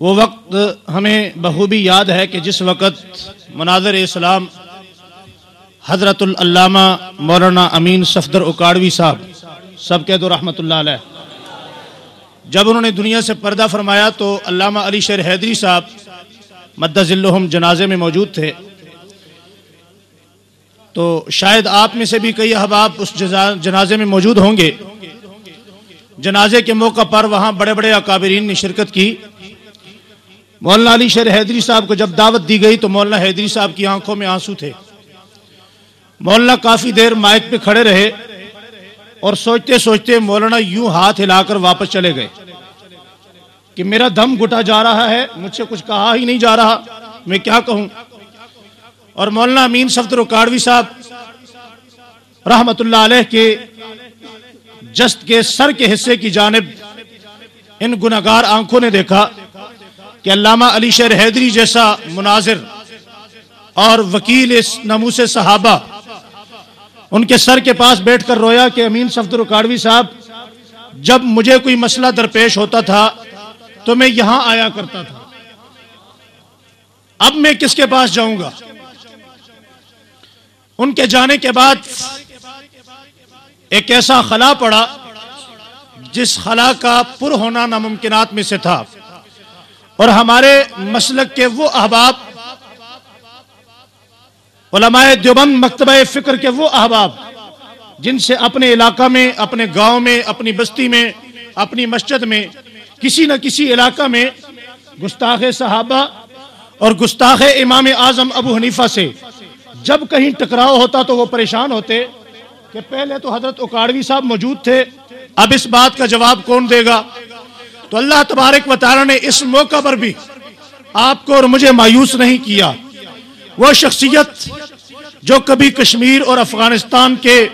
وہ وقت ہمیں بخوبی یاد ہے کہ جس وقت مناظر اسلام حضرت العلامہ مولانا امین صفدر اکاڑوی صاحب، سب کہہ دو رحمۃ اللہ علیہ، جب انہوں نے دنیا سے پردہ فرمایا تو علامہ علی شیر حیدری صاحب مدض الحم جنازے میں موجود تھے۔ تو شاید آپ میں سے بھی کئی احباب اس جنازے میں موجود ہوں گے۔ جنازے کے موقع پر وہاں بڑے بڑے اکابرین نے شرکت کی۔ مولانا علی شیر حیدری صاحب کو جب دعوت دی گئی تو مولانا حیدری صاحب کی آنکھوں میں آنسو تھے۔ مولانا کافی دیر مائک پہ کھڑے رہے اور سوچتے سوچتے مولانا یوں ہاتھ ہلا کر واپس چلے گئے کہ میرا دم گٹا جا رہا ہے، مجھ سے کچھ کہا ہی نہیں جا رہا، میں کیا کہوں؟ اور مولانا امین صفدر اکاڑوی صاحب رحمت اللہ علیہ کے جست کے سر کے حصے کی جانب ان گناگار آنکھوں نے دیکھا۔ کہ علامہ علی شیر حیدری جیسا مناظر اور وکیل اس نموس صحابہ، ان کے سر کے پاس بیٹھ کر رویا کہ امین صفدر اکاڑوی صاحب، جب مجھے کوئی مسئلہ درپیش ہوتا تھا تو میں یہاں آیا کرتا تھا۔ اب میں کس کے پاس جاؤں گا؟ ان کے جانے کے بعد ایک ایسا خلا پڑا جس خلا کا پر ہونا ناممکنات میں سے تھا۔ اور ہمارے مسلک کے وہ احباب، علماء دیوبند، مکتبہ فکر کے وہ احباب، جن سے اپنے علاقہ میں، اپنے گاؤں میں، اپنی بستی میں، اپنی مسجد میں، کسی نہ کسی علاقہ میں گستاخ صحابہ اور گستاخ امام اعظم ابو حنیفہ سے جب کہیں ٹکراؤ ہوتا تو وہ پریشان ہوتے کہ پہلے تو حضرت اکاڑوی صاحب موجود تھے، اب اس بات کا جواب کون دے گا؟ تو اللہ تبارک و تعالی نے اس موقع پر بھی آپ کو اور مجھے مایوس نہیں کیا۔ وہ شخصیت جو کبھی کشمیر اور افغانستان کے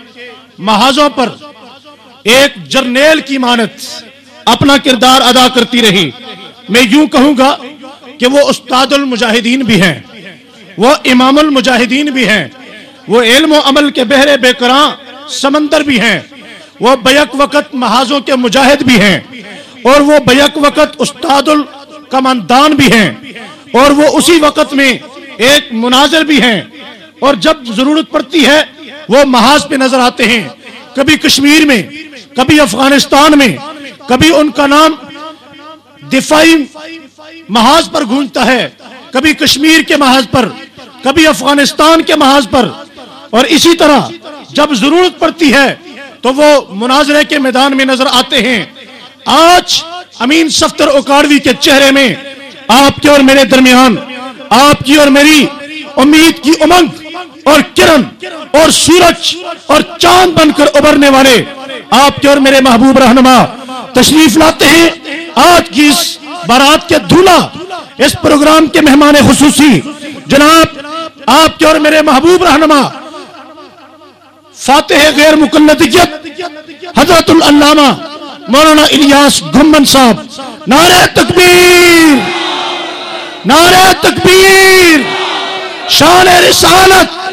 محاذوں پر ایک جرنیل کی مانت اپنا کردار ادا کرتی رہی۔ میں یوں کہوں گا کہ وہ استاد المجاہدین بھی ہیں۔ وہ امام المجاہدین بھی ہیں۔ وہ علم و عمل کے بہرے بے کراں سمندر بھی ہیں۔ وہ بیک وقت محاذوں کے مجاہد بھی ہیں۔ اور وہ بیک وقت استاد الکماندان بھی ہیں اور وہ اسی وقت میں ایک مناظر بھی ہیں اور جب ضرورت پڑتی ہے وہ محاذ پہ نظر آتے ہیں کبھی کشمیر میں، کبھی افغانستان میں، کبھی ان کا نام دفاعی محاذ پر گونجتا ہے، کبھی کشمیر کے محاذ پر، کبھی افغانستان کے محاذ پر۔ اور اسی طرح جب ضرورت پڑتی ہے تو وہ مناظرے کے میدان میں نظر آتے ہیں آج امین سفتر اکاڑوی کے چہرے میں آپ کے اور میرے درمیان، آپ کی اور میری امید کی امنگ اور کرن اور سورج اور چاند بن کر ابھرنے والے آپ کے اور میرے محبوب رہنما تشریف لاتے ہیں۔ آج کی اس بارات کے دھولا، اس پروگرام کے مہمان خصوصی، جناب آپ کے اور میرے محبوب رہنما فاتح غیر مقلدیت حضرت العلامہ مولانا الیاس گمن صاحب، نعرہ تکبیر نعرہ تکبیر، شان رسالت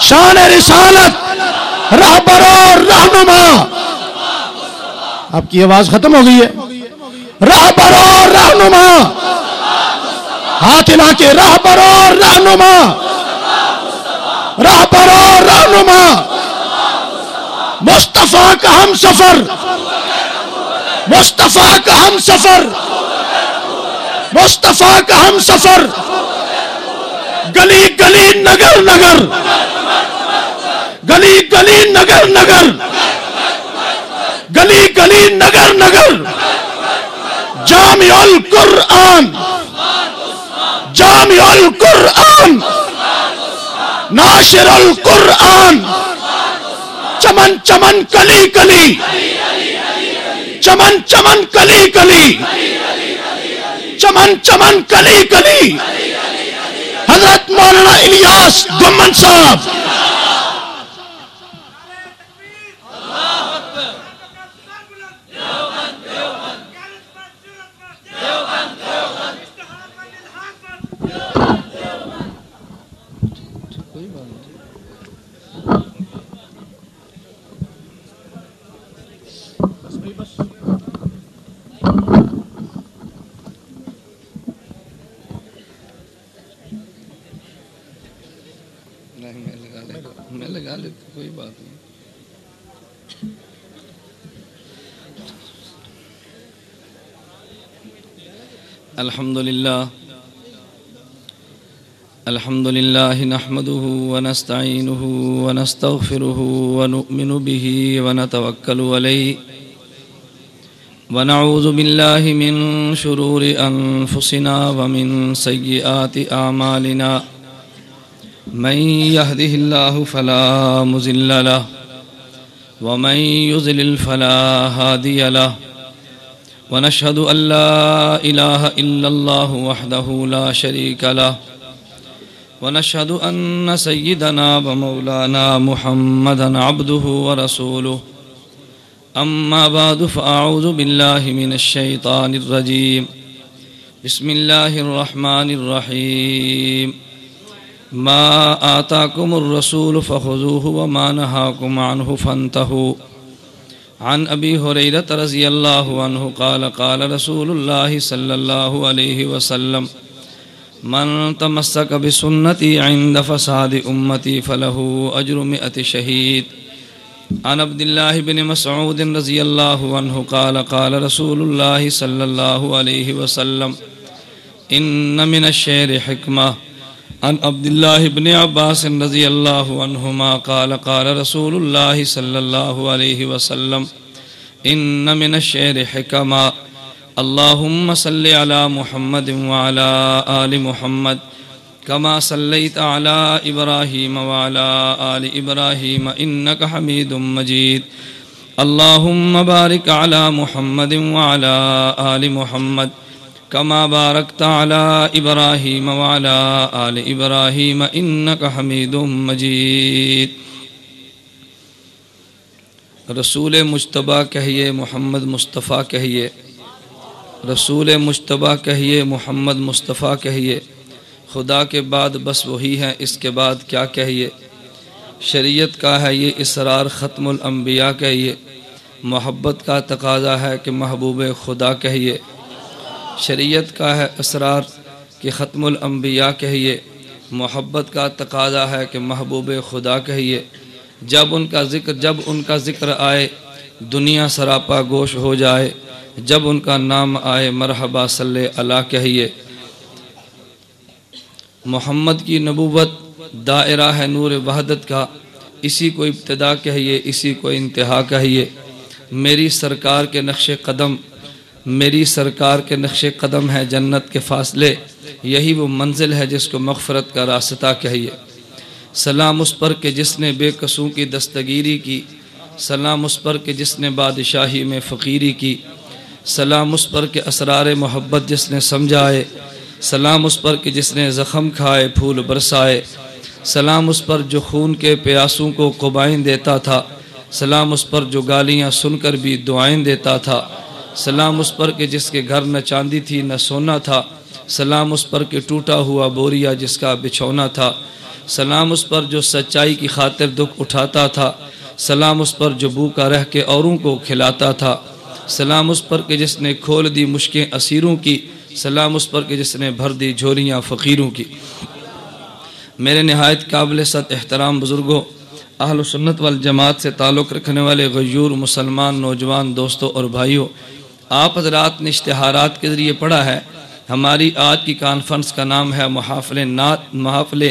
شان رسالت، رہبر اور رہنما۔ آپ کی آواز ختم ہو گئی ہے۔ رہبر اور رہنما۔ ہاتھ ہلا کے رہبر اور رہنما۔ رہبر اور رہنما۔ مصطفیٰ کا ہم سفر۔ مصطفیٰ کا ہم سفر۔ مصطفیٰ کا ہم سفر۔ گلی گلی نگر نگر۔ گلی گلی نگر نگر۔ گلی گلی نگر نگر۔ جامع القرآن۔ جامع القرآن۔ ناشر القرآن۔ چمن چمن کلی کلی۔ چمن چمن کلی کلی۔ چمن چمن کلی کلی۔ حضرت مولانا الیاس گمن صاحب۔ الحمد لله الحمد لله نحمده ونستعينه ونستغفره ونؤمن به ونتوكل عليه، ونعوذ بالله من شرور أنفسنا ومن سيئات أعمالنا. من يهده الله فلا مزل له، ومن يزلل فلا هادي له. ونشهد أن لا إله إلا الله وحده لا شريك له. ونشهد أن سيدنا ومولانا محمدا عبده ورسوله. أما بعد، فأعوذ بالله من الشيطان الرجيم. بسم الله الرحمن الرحيم. ما آتاكم الرسول فخذوه وما نهاكم عنه فانتهوا. عن أبي هريرة رضي الله عنه قال قال رسول الله صلى الله عليه وسلم، من تمسك بسنتي عند فساد أمتي فله أجر مئة شهيد عن عبد الله بن مسعود رضي الله عنه قال قال رسول الله صلى الله عليه وسلم إن من الشعر حكمة عن عبد الله بن عباس رضي الله عنهما قال قال رسول الله صلى الله عليه وسلم، إن من الشعر حكمة اللهم صل على محمد وعلى آل محمد، كما صليت على إبراهيم وعلى آل إبراهيم، إنك حميد مجيد، اللهم بارك على محمد وعلى آل محمد كما باركت على إبراهيم وعلى آل إبراهيم إنك حميد مجيد۔ رسول مجتبہ کہیے، محمد مصطفیٰ کہیے۔ رسول مجتبہ کہیے، محمد مصطفیٰ کہیے۔ خدا کے بعد بس وہی ہے اس کے بعد کیا کہیے؟ شریعت کا ہے یہ اسرار ختم الانبیاء کہیے۔ محبت کا تقاضا ہے کہ محبوب خدا کہیے۔ شریعت کا ہے اسرار کہ ختم الانبیاء کہیے، محبت کا تقاضا ہے کہ محبوب خدا کہیے۔ جب ان کا ذکر، جب ان کا ذکر آئے، دنیا سراپا گوش ہو جائے۔ جب ان کا نام آئے، مرحبا صلی اللہ کہیے۔ محمد کی نبوت دائرہ ہے نور وحدت کا۔ اسی کو ابتدا کہیے، اسی کو انتہا کہیے۔ میری سرکار کے نقش قدم میری سرکار کے نقش قدم ہے جنت کے فاصلے، یہی وہ منزل ہے جس کو مغفرت کا راستہ کہیے۔ سلام اس پر کہ جس نے بے قصوں کی دستگیری کی، سلام اس پر کہ جس نے بادشاہی میں فقیری کی، سلام اس پر کہ اسرار محبت جس نے سمجھائے، سلام اس پر کہ جس نے زخم کھائے، پھول برسائے۔ سلام اس پر جو خون کے پیاسوں کو قبائیں دیتا تھا، سلام اس پر جو گالیاں سن کر بھی دعائیں دیتا تھا۔ سلام اس پر کہ جس کے گھر نہ چاندی تھی نہ سونا تھا، سلام اس پر کہ ٹوٹا ہوا بوریا جس کا بچھونا تھا، سلام اس پر جو سچائی کی خاطر دکھ اٹھاتا تھا، سلام اس پر جو بھوکا رہ کے اوروں کو کھلاتا تھا، سلام اس پر کہ جس نے کھول دی مشکیں اسیروں کی، سلام اس پر کہ جس نے بھر دی جھوریاں فقیروں کی۔ میرے نہایت قابل ست احترام بزرگوں، اہل و سنت والجماعت سے تعلق رکھنے والے غیور مسلمان نوجوان دوستوں اور بھائیوں آپ حضرات نے اشتہارات کے ذریعے پڑھا ہے۔ ہماری آج کی کانفرنس کا نام ہے محافل نعت، محافل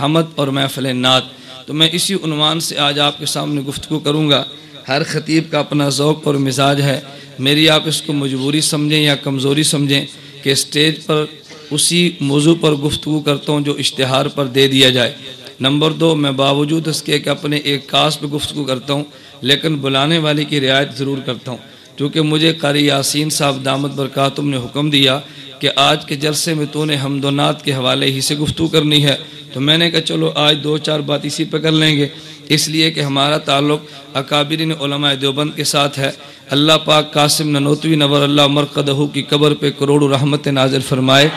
حمد اور محفل نعت۔ تو میں اسی عنوان سے آج آپ کے سامنے گفتگو کروں گا۔ ہر خطیب کا اپنا ذوق اور مزاج ہے۔ میری آپ اس کو مجبوری سمجھیں یا کمزوری سمجھیں کہ اسٹیج پر اسی موضوع پر گفتگو کرتا ہوں جو اشتہار پر دے دیا جائے۔ نمبر دو، میں باوجود اس کے کہ اپنے ایک کاس پہ گفتگو کرتا ہوں، لیکن بلانے والے کی رعایت ضرور کرتا ہوں۔ کیونکہ مجھے قاری یاسین صاحب دامت برکاتم نے حکم دیا کہ آج کے جلسے میں تو نے حمد و نعت کے حوالے ہی سے گفتگو کرنی ہے۔ تو میں نے کہا چلو آج دو چار بات اسی پہ کر لیں گے۔ اس لیے کہ ہمارا تعلق اکابرین علماء دیوبند کے ساتھ ہے۔ اللہ پاک قاسم ننوتوی نور اللہ مرقدہ کی قبر پہ کروڑ رحمت نازل فرمائے۔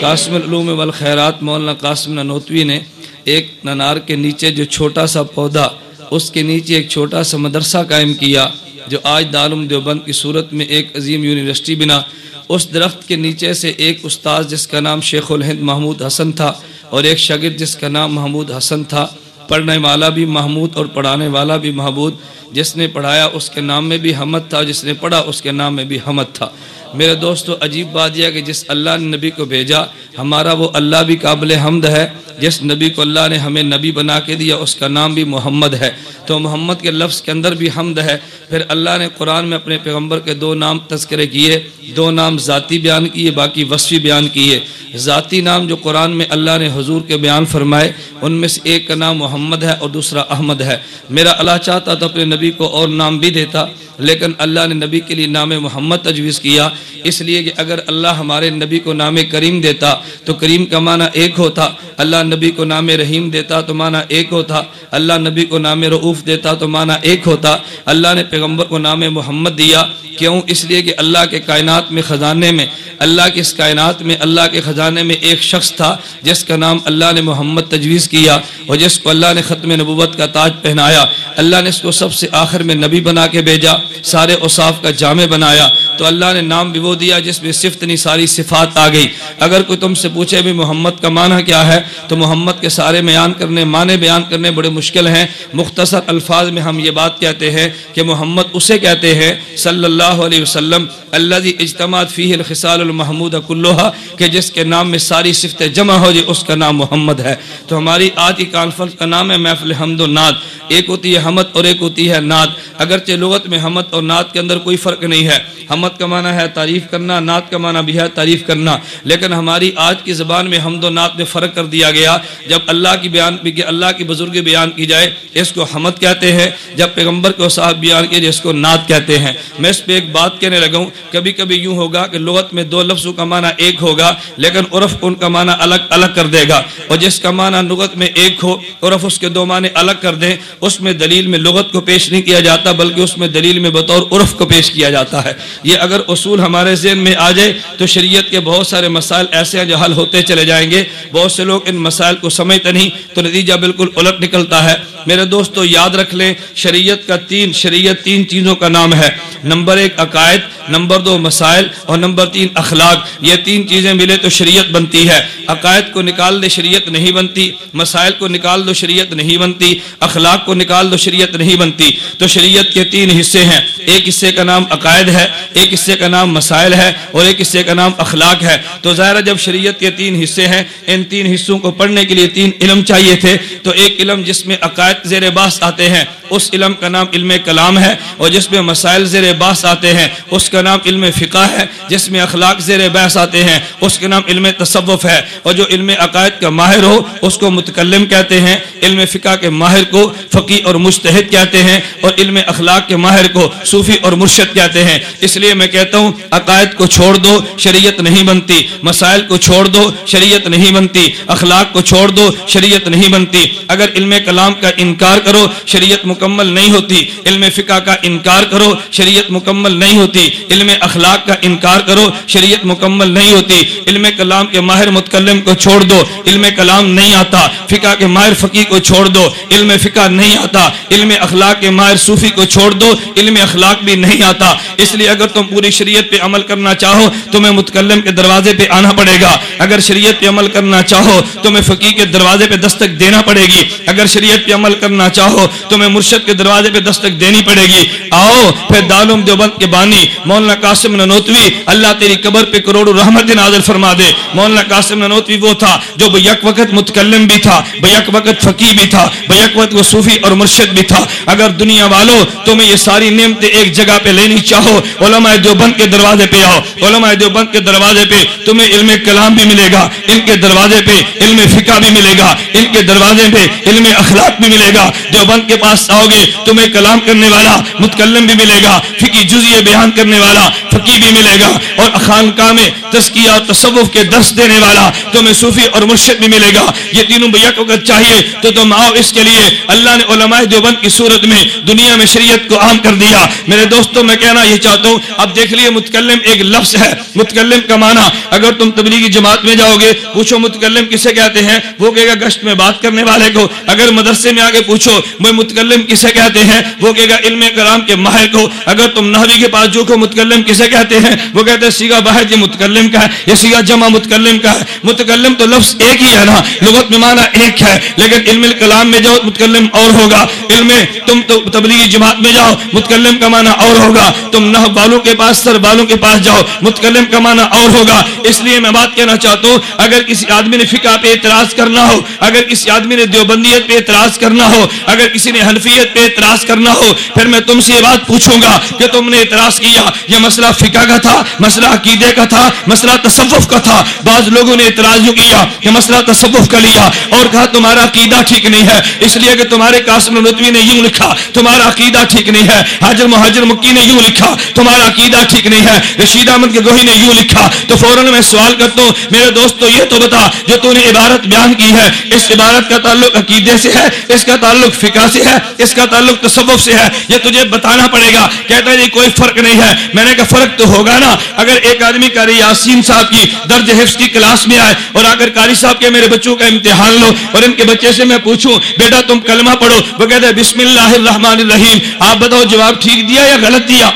قاسم العلوم والخیرات مولانا قاسم ننوتوی نے ایک ننار کے نیچے جو چھوٹا سا پودا اس کے نیچے ایک چھوٹا سا مدرسہ قائم کیا، جو آج دارم دیوبند کی صورت میں ایک عظیم یونیورسٹی بنا۔ اس درخت کے نیچے سے ایک استاد جس کا نام شیخ الہند محمود حسن تھا، اور ایک شاگرد جس کا نام محمود حسن تھا۔ پڑھنے والا بھی محمود اور پڑھانے والا بھی محمود۔ جس نے پڑھایا اس کے نام میں بھی حمد تھا، جس نے پڑھا اس کے نام میں بھی حمد تھا۔ میرے دوستو، عجیب بات یہ کہ جس اللہ نے نبی کو بھیجا، ہمارا وہ اللہ بھی قابل حمد ہے، جس نبی کو اللہ نے ہمیں نبی بنا کے دیا، اس کا نام بھی محمد ہے۔ تو محمد کے لفظ کے اندر بھی حمد ہے۔ پھر اللہ نے قرآن میں اپنے پیغمبر کے دو نام تذکرے کیے، دو نام ذاتی بیان کیے، باقی وصفی بیان کیے۔ ذاتی نام جو قرآن میں اللہ نے حضور کے بیان فرمائے، ان میں سے ایک کا نام محمد ہے اور دوسرا احمد ہے۔ میرا اللہ چاہتا تو اپنے نبی کو اور نام بھی دیتا، لیکن اللہ نے نبی کے لیے نام محمد تجویز کیا۔ اس لیے کہ اگر اللہ ہمارے نبی کو نام کریم دیتا تو کریم کا معنی ایک ہوتا، اللہ نبی کو نام رحیم دیتا تو معنی ایک ہوتا، اللہ نبی کو نام رعوف دیتا تو معنی ایک ہوتا۔ اللہ نے پیغمبر کو نام محمد دیا، کیوں؟ اس لیے کہ اللہ کے کائنات میں خزانے میں، اللہ کی اس کائنات میں، اللہ کے خزانے میں ایک شخص تھا جس کا نام اللہ نے محمد تجویز کیا اور جس کو اللہ نے ختم نبوت کا تاج پہنایا۔ اللہ نے اس کو سب سے آخر میں نبی بنا کے بھیجا، سارے اصاف کا جامع بنایا۔ تو اللہ نے نام بھی وہ دیا جس میں صفت نہیں، ساری صفات آ گئی۔ اگر کوئی تم سے پوچھے بھی محمد کا معنی کیا ہے، تو محمد کے سارے بیان کرنے، معنی بیان کرنے بڑے مشکل ہیں۔ مختصر الفاظ میں ہم یہ بات کہتے ہیں کہ محمد اسے کہتے ہیں، صلی اللہ علیہ وسلم اللہ اجتماعات فی الخصال المحمود کلوہا کہ جس کے نام میں ساری صفتیں جمع ہو جائے اس کا نام محمد ہے۔ تو ہماری آج کی کانفرنس کا نام ہے محفل حمد و ناد ایک ہوتی ہے حمد اور ایک ہوتی ہے ناد اگرچہ لغت میں حمد اور ناد کے اندر کوئی فرق نہیں ہے۔ حمد کا معنی ہے تعریف کرنا، نعت کا معنی بھی ہے تعریف کرنا۔ لیکن ہماری آج کی زبان میں حمد و نعت میں فرق کر دیا گیا۔ جب اللہ کی بیان اللہ کی بزرگ بیان کی جائے، اس کو حمد کہتے ہیں۔ جب پیغمبر کو صاحب بیان کیے جائے اس کو نعت کہتے ہیں۔ میں اس پہ ایک بات کہنے لگا ہوں۔ کبھی کبھی یوں ہوگا کہ لغت میں دو لفظوں کا معنی ایک ہوگا، لیکن عرف ان کا معنی الگ الگ کر دے گا۔ اور جس کا معنی لغت میں ایک ہو، عرف اس کے دو معنی الگ کر دیں۔ اس میں دلیل میں لغت کو پیش نہیں کیا جاتا، بلکہ اس میں دلیل میں بطور عرف کو پیش کیا جاتا ہے۔ یہ اگر اصول ہمارے ذہن میں آ جائے تو شریعت کے بہت سارے مسائل ایسے ہیں جو حل ہوتے چلے جائیں گے۔ بہت سے لوگ ان مسائل کو سمجھتے نہیں تو نتیجہ بالکل الٹ نکلتا ہے۔ میرے دوستو، یاد رکھ لیں، شریعت کا تین، شریعت تین چیزوں کا نام ہے۔ نمبر ایک، عقائد، نمبر دو، مسائل، اور نمبر تین، اخلاق۔ یہ تین چیزیں ملے تو شریعت بنتی ہے۔ عقائد کو نکال دے، شریعت نہیں بنتی۔ مسائل کو نکال دو، شریعت نہیں بنتی۔ اخلاق کو نکال دو، شریعت نہیں بنتی۔ تو شریعت کے تین حصے ہیں۔ ایک حصے کا نام عقائد ہے ایک حصے کا نام مسائل ہے اور ایک حصے کا نام اخلاق ہے۔ تو ظاہر جب شریعت کے تین حصے ہیں، ان تین حصوں کو پڑھنے کے لیے تین علم چاہیے تھے، تو ایک علم جس میں عقائد زیر باس آتے ہیں، اس علم کا نام علم کلام ہے اور جس میں مسائل زیر باس آتے ہیں، اس کا نام علم فقہ ہے، جس میں اخلاق زیر بحث آتے ہیں، اس کا نام علم تصوف ہے۔ اور جو علم عقائد کا ماہر ہو، اس کو متکلم کہتے ہیں، علم فقہ کے ماہر کو فقی اور مشتحد کہتے ہیں، اور علم اخلاق کے ماہر کو صوفی اور مرشد کہتے ہیں۔ اس لیے میں کہتا ہوں، عقائد کو چھوڑ دو، شریعت نہیں بنتی۔ مسائل کو چھوڑ دو، شریعت نہیں بنتی۔ اخلاق کو چھوڑ دو، شریعت نہیں بنتی۔ اگر علم کلام کا انکار کرو، شریعت مکمل نہیں ہوتی۔ علم فقہ کا انکار کرو، شریعت مکمل نہیں ہوتی۔ علم اخلاق کا انکار کرو، شریعت مکمل نہیں ہوتی۔ علم کلام کے ماہر متکلم کو چھوڑ دو، علم کلام نہیں آتا۔ فقہ کے ماہر فقی کو چھوڑ دو، علم فقہ نہیں آتا۔ علم اخلاق کے ماہر صوفی کو چھوڑ دو، علم اخلاق بھی نہیں آتا۔ اس لیے اگر تم پوری شریعت پہ عمل کرنا چاہو، تمہیں متکلم کے دروازے پہ آنا پڑے گا۔ اگر شریعت پہ عمل کرنا چاہو، تمہیں فقی کے دروازے پہ دستک دینا پڑے گی۔ اگر شریعت پہ عمل کرنا چاہو، تمہیں مرشد کے دروازے پہ دستک دینی پڑے گی۔ آؤ، پھر دالم دیوبند کے بانی، مولانا قاسم ننوتوی، اللہ تیری قبر پہ کروڑوں رحمت نازل فرما دے۔ مولانا قاسم ننوتوی وہ تھا جو بیک وقت متکلم بھی تھا، بیک وقت فقی بھی تھا، بیک وقت وہ صوفی اور مرشد بھی تھا۔ اگر دنیا والوں تمہیں یہ ساری نعمتیں ایک جگہ پہ لینی چاہو، علماء دیوبند کے دروازے پہ آؤ علماء دیوبند کے دروازے پہ تمہیں علم کلام بھی ملے گا، ان کے دروازے پہ علم فقہ بھی ملے گا، ان کے دروازے پہ علم اخلاق بھی ملے گا۔ دیوبند کے پاس آؤ گے، تمہیں کلام کرنے والا متکلم بھی ملے گا فقی جزی بیان کرنے والا فقی بھی ملے گا۔ اور خانقاہ میں تزکیہ اور تصوف کے درس دینے والا تمہیں صوفی اور مرشد بھی ملے گا۔ یہ تینوں بیک وقت چاہیے تو تم آؤ اس کے لیے۔ اللہ نے علماء دیوبند کی صورت میں دنیا میں شریعت کو عام کر دیا۔ میرے دوستوں، میں کہنا یہ چاہتا ہوں اب دیکھ لیے متکلم ایک لفظ ہے، متکلم کا معنی۔ اگر تم تبلیغی جماعت میں جاؤ گے، پوچھو متکلم کسے کہتے ہیں؟ وہ کہے گا گشت میں بات کرنے والے کو۔ اگر مدرسے میں آگے پوچھو، میں متکلم کسے کہتے ہیں؟ وہ کہے گا علم کرام کے ماہر کو۔ اگر تم نحوی کے پاس جو کو متکلم کسے کہتے ہیں؟ وہ کہتے ہیں سیگا باہر یہ متکلم کا ہے، یہ سیگا جمع متکلم کا ہے۔ متکلم تو لفظ ایک ہی ہے نا، لغت میں معنی ایک ہے۔ لیکن علم کلام میں جاؤ، متکلم اور ہوگا۔ علم تم تو تبلیغی جماعت میں جاؤ، متکلم کا معنی اور ہوگا۔ تم نحو والوں کے پاس سر والوں کے پاس جاؤ۔ متکلم کا معنی اور ہوگا۔ اس لیے میں بات کہنا چاہتا ہوں، اگر کسی آدمی نے فقہ پہ اعتراض کرنا ہو، اگر کسی آدمی نے دیوبندیت پہ اعتراض کرنا ہو، اگر کسی نے حنفیت پہ اعتراض کرنا ہو، پھر میں تم سے یہ بات پوچھوں گا کہ تم نے اعتراض کیا۔ یہ مسئلہ فقہ کا تھا، مسئلہ عقیدے کا تھا، مسئلہ تصوف کا تھا۔ بعض لوگوں نے اعتراض یوں کیا کہ مسئلہ تصوف کا لیا اور کہا تمہارا عقیدہ ٹھیک نہیں ہے۔ اس لیے کہ تمہارے قاسم ندوی نے یوں لکھا، تمہارا عقیدہ ٹھیک نہیں ہے۔ حاجر مہاجر مکی نے یوں لکھا، تمہارا عقیدہ ٹھیک نہیں ہے۔ رشید احمد کے گوہی نے یوں لکھا، تو فوراً میں سوال کرتا ہوں میرے دوست تو یہ تو بتا، جو تو نے عبارت بیان کی ہے، اس عبارت کا تعلق عقیدے سے ہے، اس کا تعلق فقہ سے ہے، اس کا تعلق تصوف سے ہے۔ یہ تجھے بتانا پڑے گا۔ کہتا ہے یہ کوئی فرق نہیں ہے۔ میں نے کہا، فرق تو ہوگا نا۔ اگر ایک آدمی قاری یاسین صاحب کی درج حفظ کی کلاس میں آئے اور اگر قاری صاحب کے میرے بچوں کا امتحان لو اور ان کے بچے سے میں پوچھوں، بیٹا، تم کلمہ پڑھو وہ کہتے ہیں بسم اللہ الرحمن الرحیم آپ بتاؤ، جواب ٹھیک دیا یا غلط دیا؟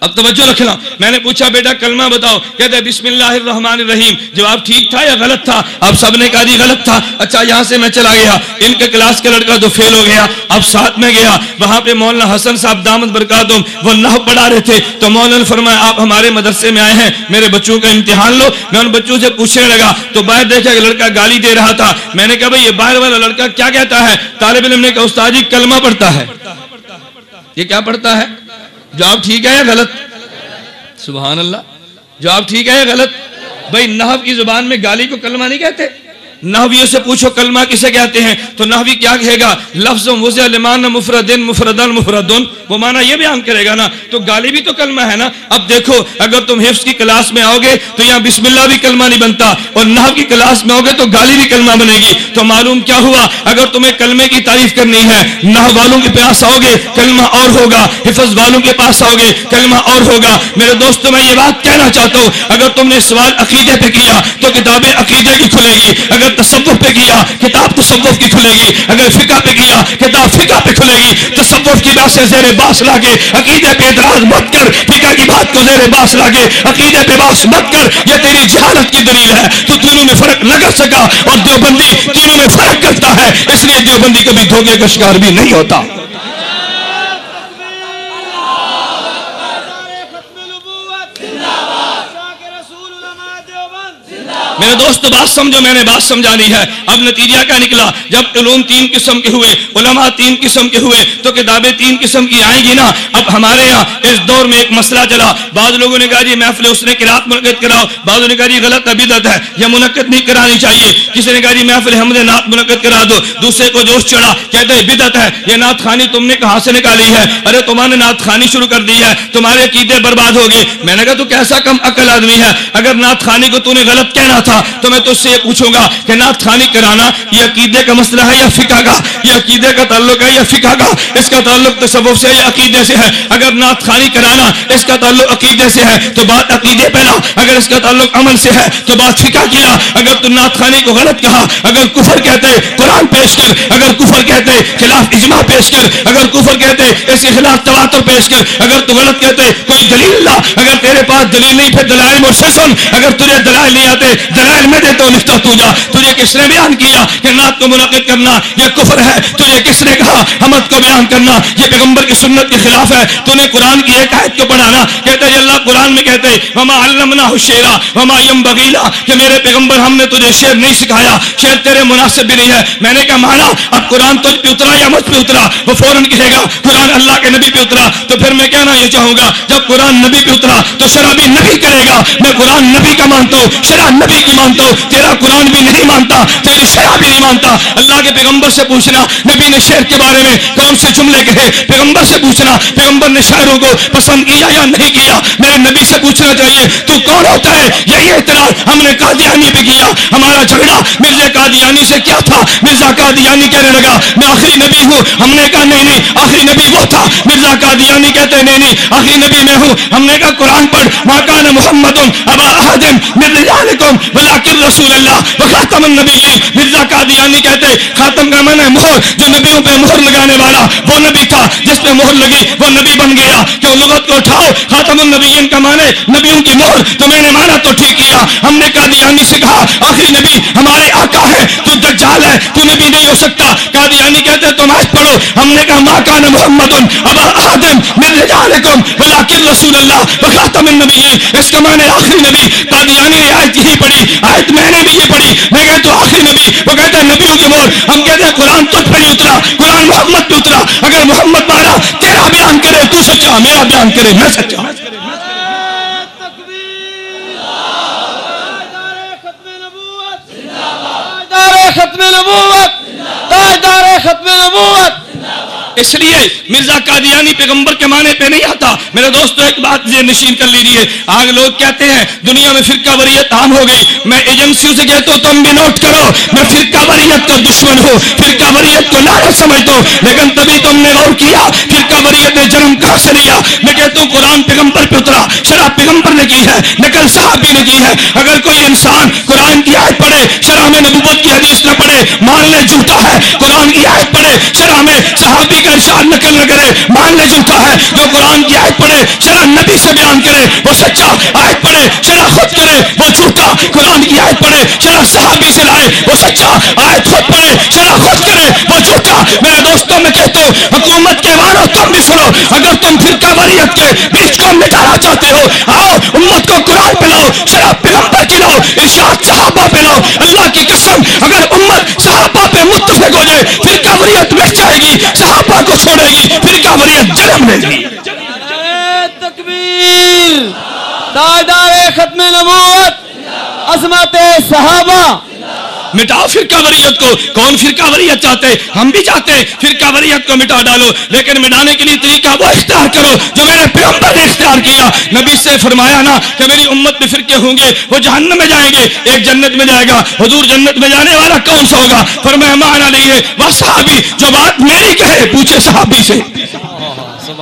اب توجہ رکھنا۔ میں نے پوچھا، بیٹا، کلمہ بتاؤ۔ کہتے بسم اللہ الرحمن الرحیم جواب ٹھیک تھا یا غلط تھا؟ اب سب نے کہا جی غلط تھا۔ اچھا یہاں سے میں چلا گیا۔ ان کے کلاس کا لڑکا تو فیل ہو گیا۔ اب ساتھ میں گیا۔ وہاں پہ مولانا حسن صاحب دامت برکاتم، وہ نحو پڑھا رہے تھے۔ تو مولانا نے فرمایا، آپ ہمارے مدرسے میں آئے ہیں۔ میرے بچوں کا امتحان لو۔ میں ان بچوں سے پوچھنے لگا۔ تو باہر دیکھا کہ لڑکا گالی دے رہا تھا۔ میں نے کہا، بھائی، یہ باہر والا لڑکا کیا کہتا ہے؟ طالب علم نے کہا، استاد جی کلمہ پڑھتا ہے۔ یہ کیا پڑھتا ہے؟ جواب ٹھیک ہے یا غلط؟ سبحان اللہ۔ جواب ٹھیک ہے یا غلط؟ بھائی نحب کی زبان میں گالی کو کلمہ نہیں کہتے؟ نحویوں سے پوچھو کلمہ کسے کہتے ہیں، تو نحوی کیا کہے گا؟ لفظ وزع لمان مفردن مفردن مفردن، وہ معنی یہ بیان کرے گا نا، تو گالی بھی تو کلمہ ہے نا۔ اب دیکھو، اگر تم حفظ کی کلاس میں آؤ گے تو یہاں بسم اللہ بھی کلمہ نہیں بنتا، اور نحو کی کلاس میں آؤ گے تو گالی بھی کلمہ بنے گی۔ تو معلوم کیا ہوا؟ اگر تمہیں کلمے کی تعریف کرنی ہے، نحو والوں کے پاس آؤ گے، کلمہ اور ہوگا، حفظ والوں کے پاس آؤ گے، کلمہ اور ہوگا۔ میرے دوستوں میں یہ بات کہنا چاہتا ہوں، اگر تم نے سوال عقیدے پہ کیا، تو کتابیں عقیدے کی کھلے گی۔ اگر تصوف پہ گیا، کتاب تصوف کی کھلے گی، اگر فقہ پہ گیا، کتاب فقہ پہ کھلے گی، تصوف کی بات سے زیر باس لاگے، عقیدے پہ اعتراض مت کر، فقہ کی بات کو زیر باس لاگے، عقیدے پہ باس مت کر، یہ تیری جہالت کی دلیل ہے، تو تینوں میں فرق نہ کر سکا، اور دیوبندی تینوں میں فرق کرتا ہے، اس لیے دیوبندی کبھی دھوکے کا شکار بھی نہیں ہوتا۔ میرے دوست بات سمجھو، میں نے بات سمجھانی ہے۔ اب نتیجہ کیا نکلا؟ جب علوم تین قسم کے ہوئے، علماء تین قسم کے ہوئے، تو کتابیں تین قسم کی آئیں گی نا؟ اب ہمارے یہاں اس دور میں ایک مسئلہ چلا۔ بعض لوگوں نے کہا جی محفل اس نے قرات منعقد کراؤ۔ بعض نے کہا جی غلط عبیدت ہے، یہ منعقد نہیں کرانی چاہیے۔ کسی نے کہا جی محفل حمد نعت منعقد کرا دو۔ دوسرے کو جوش چڑھا کہتے ہیں بدت ہے، یہ نعت خانی تم نے کہاں سے نکالی ہے؟ ارے، تمہارے نے نعت خانی شروع کر دی ہے، تمہارے عقیدے برباد ہو گئے۔ میں نے کہا، تو کیسا کم عقل آدمی ہے؟ اگر نعت خانی کو تو نے غلط کہنا تھا تو میں تجھ سے یہ پوچھوں گا کہ نعت خانی کرانا یہ عقیدے کا مسئلہ ہے یا فقہ کا؟ یہ عقیدے کا تعلق ہے یا فقہ کا؟ اس کا تعلق تصوف سے یا عقیدے سے ہے؟ اگر نعت خانی کرانا اس کا تعلق عقیدے سے ہے تو بات عقیدے پہ لا اگر اس کا تعلق عمل سے ہے تو بات فقہ کی لا اگر تو نعت خانی کو غلط کہا، اگر کفر کہتے، قرآن پیش کر۔ اگر کفر کہتے، خلاف اجماع پیش کر۔ اگر کفر کہتے، اس کے خلاف تواتر پیش کر۔ اگر تو غلط کہتے، کوئی دلیل لا۔ اگر تیرے پاس دلیل نہیں، پھر دلائل مجھ سے سن۔ اگر تجھے دلائل نہیں آتے دلائل میں دے تو لکھتا تو جا تجھے کس نے بیان کیا؟ کہ نعت کو منعقد کرنا، یہ کفر ہے۔ تجھے کس نے کہا؟ حمد کو بیان کرنا۔ یہ پیغمبر کی سنت کے خلاف ہے۔ تو نے قرآن کی ایک آیت کو پڑھانا۔ کہتے ہیں اللہ قرآن میں کہتے وما علمنا شیرا وما یم بغیلا کہ میرے پیغمبر ہم نے تجھے شعر نہیں سکھایا۔ شعر تیرے مناسب بھی نہیں ہے۔ میں نے کہا، مانا، اب قرآن تجھ پہ اترا یا مجھ پہ اترا؟ وہ فوراً کہے گا، قرآن اللہ کے نبی پہ اترا۔ تو پھر میں کہنا یہ چاہوں گا؟ جب قرآن نبی پہ اترا، تو شرابی نبی کرے گا۔ میں قرآن نبی کا مانتا ہوں شراب نبی کی مانتا ہوں تیرا قرآن بھی نہیں مانتا، تیری شراب بھی نہیں مانتا۔ اللہ کے پیغمبر سے پوچھنا، نبی نے شعر کے بارے میں کون سے جملے کہے؟ پیغمبر سے پوچھنا، پیغمبر نے شاعروں کو پسند کیا یا نہیں کیا؟ میرے نبی سے پوچھنا چاہیے، تو کون ہوتا ہے؟ یہی اعتراض ہم نے قادیانی پہ کیا۔ ہمارا جھگڑا مرزا قادیانی سے کیا تھا؟ مرزا قادیانی کہنے لگا، میں آخری نبی ہوں۔ ہم نے کہا، نہیں نہیں، آخری نبی وہ تھا۔ مرزا قادیانی کہتے، نہیں نہیں، آخری نبی میں ہوں۔ ہم نے کہا، قرآن پڑھ ماکان محمد ابا احدن من ولیکن رسول اللہ وہ خاتم النبیین، مرزا قادیانی کہتے، خاتم کا معنی ہے مہر، جو نبیوں پہ مہر لگانے والا، وہ نبی تھا، جس پہ مہر لگی، وہ نبی بن گیا کیوں لغت کو اٹھاؤ، خاتم النبیین کا معنی نبیوں کی مہر، تو میں نے مانا تو ٹھیک کیا، ہم نے قادیانی سے کہا، آخری نبی ہمارے آقا ہے، تو دجال ہے، تو نبی نہیں ہو سکتا، قادیانی کہتے، تم آج پڑھو، ہم نے کہا ماں کان محمد ابا آدم من رجالکم ولاکن رسول اللہ و خاتم النبیین، اس کا معنی آخری نبی، قادیانی نے آیت یہی پڑھی آیت میں نے بھی یہ پڑھی، میں کہتا ہوں آخری نبی وہ کہتا ہے نبیوں کے بول ہم کہتے ہیں قرآن تو پہ نہیں اترا قرآن محمد پہ اترا اگر محمد مارا تیرا بیان کرے تو سچا، میرا بیان کرے میں سچا۔ ختم نبوت، تاجدار ختم نبوت۔ اس لیے مرزا قادیانی پیغمبر کے معنی پہ نہیں آتا۔ میرے دوستو، ایک بات یہ نشین کر لیجیے آج لوگ کہتے ہیں، دنیا میں فرقہ وریت عام ہو گئی۔ میں ایجنسیوں سے کہتا ہوں، تم بھی نوٹ کرو، میں فرقہ وریت کا دشمن ہوں۔ فرقہ وریت کو لارت سمجھتا ہوں۔ لیکن تبھی تم نے غور کیا، فرقہ وریت نے جنم کہاں سے لیا؟ میں کہتا ہوں، قرآن پیغمبر پہ اترا۔ شرح پیغمبر نے کی ہے، نقل صحابی نے کی ہے۔ اگر کوئی انسان قرآن کی آیت پڑھے، شرح میں نبوت کی حدیث نہ پڑھے، مان لے جھوٹا ہے، قرآن کی آیت پڑھے، شرح میں صحابی کا ارشاد نقل نہ کرے، مان ماننے جھوٹا ہے جو قرآن کی آیت پڑھے شرح نبی سے بیان کرے، وہ سچا آیت پڑھے شرح خود کرے، وہ جھوٹا قرآن کی آیت پڑھے شرح صحابی سے لائے، وہ سچا آیت خود پڑھے شرح خود کرے، وہ جھوٹا۔ میرے دوستوں، میں کہتا ہوں، حکومت کے والا تم بھی سنو، اگر تم فرقہ واریت کے بیچ کو مٹانا چاہتے ہو، آؤ، امت کو قرآن پلاؤ شرح پیغمبر کی لاؤ ارشاد صحابہ پلاؤ۔ اللہ کی قسم، اگر امت صحابہ پہ متفق ہو جائے فرقہ واریت مٹ جائے گی جائے گی پھر کیا وریت جنم دے گی تکبیر۔ دار ختم نبوت عظمت صحابہ مٹاؤ فرقہ وریت کو۔ کون فرقہ وریت چاہتے؟ ہم بھی چاہتے ہیں فرقہ وریت کو مٹا ڈالو لیکن مٹانے کے لیے طریقہ وہ اختیار کرو جو میرے پیغمبر نے اختیار کیا۔ نبی سے فرمایا نا کہ میری امت میں فرقے ہوں گے وہ جہنم میں جائیں گے ایک جنت میں جائے گا۔ حضور جنت میں جانے والا کون سا ہوگا؟ فرمایا مانا نہیں ہے۔ وہ صحابی جو بات میری کہے پوچھے صحابی سے۔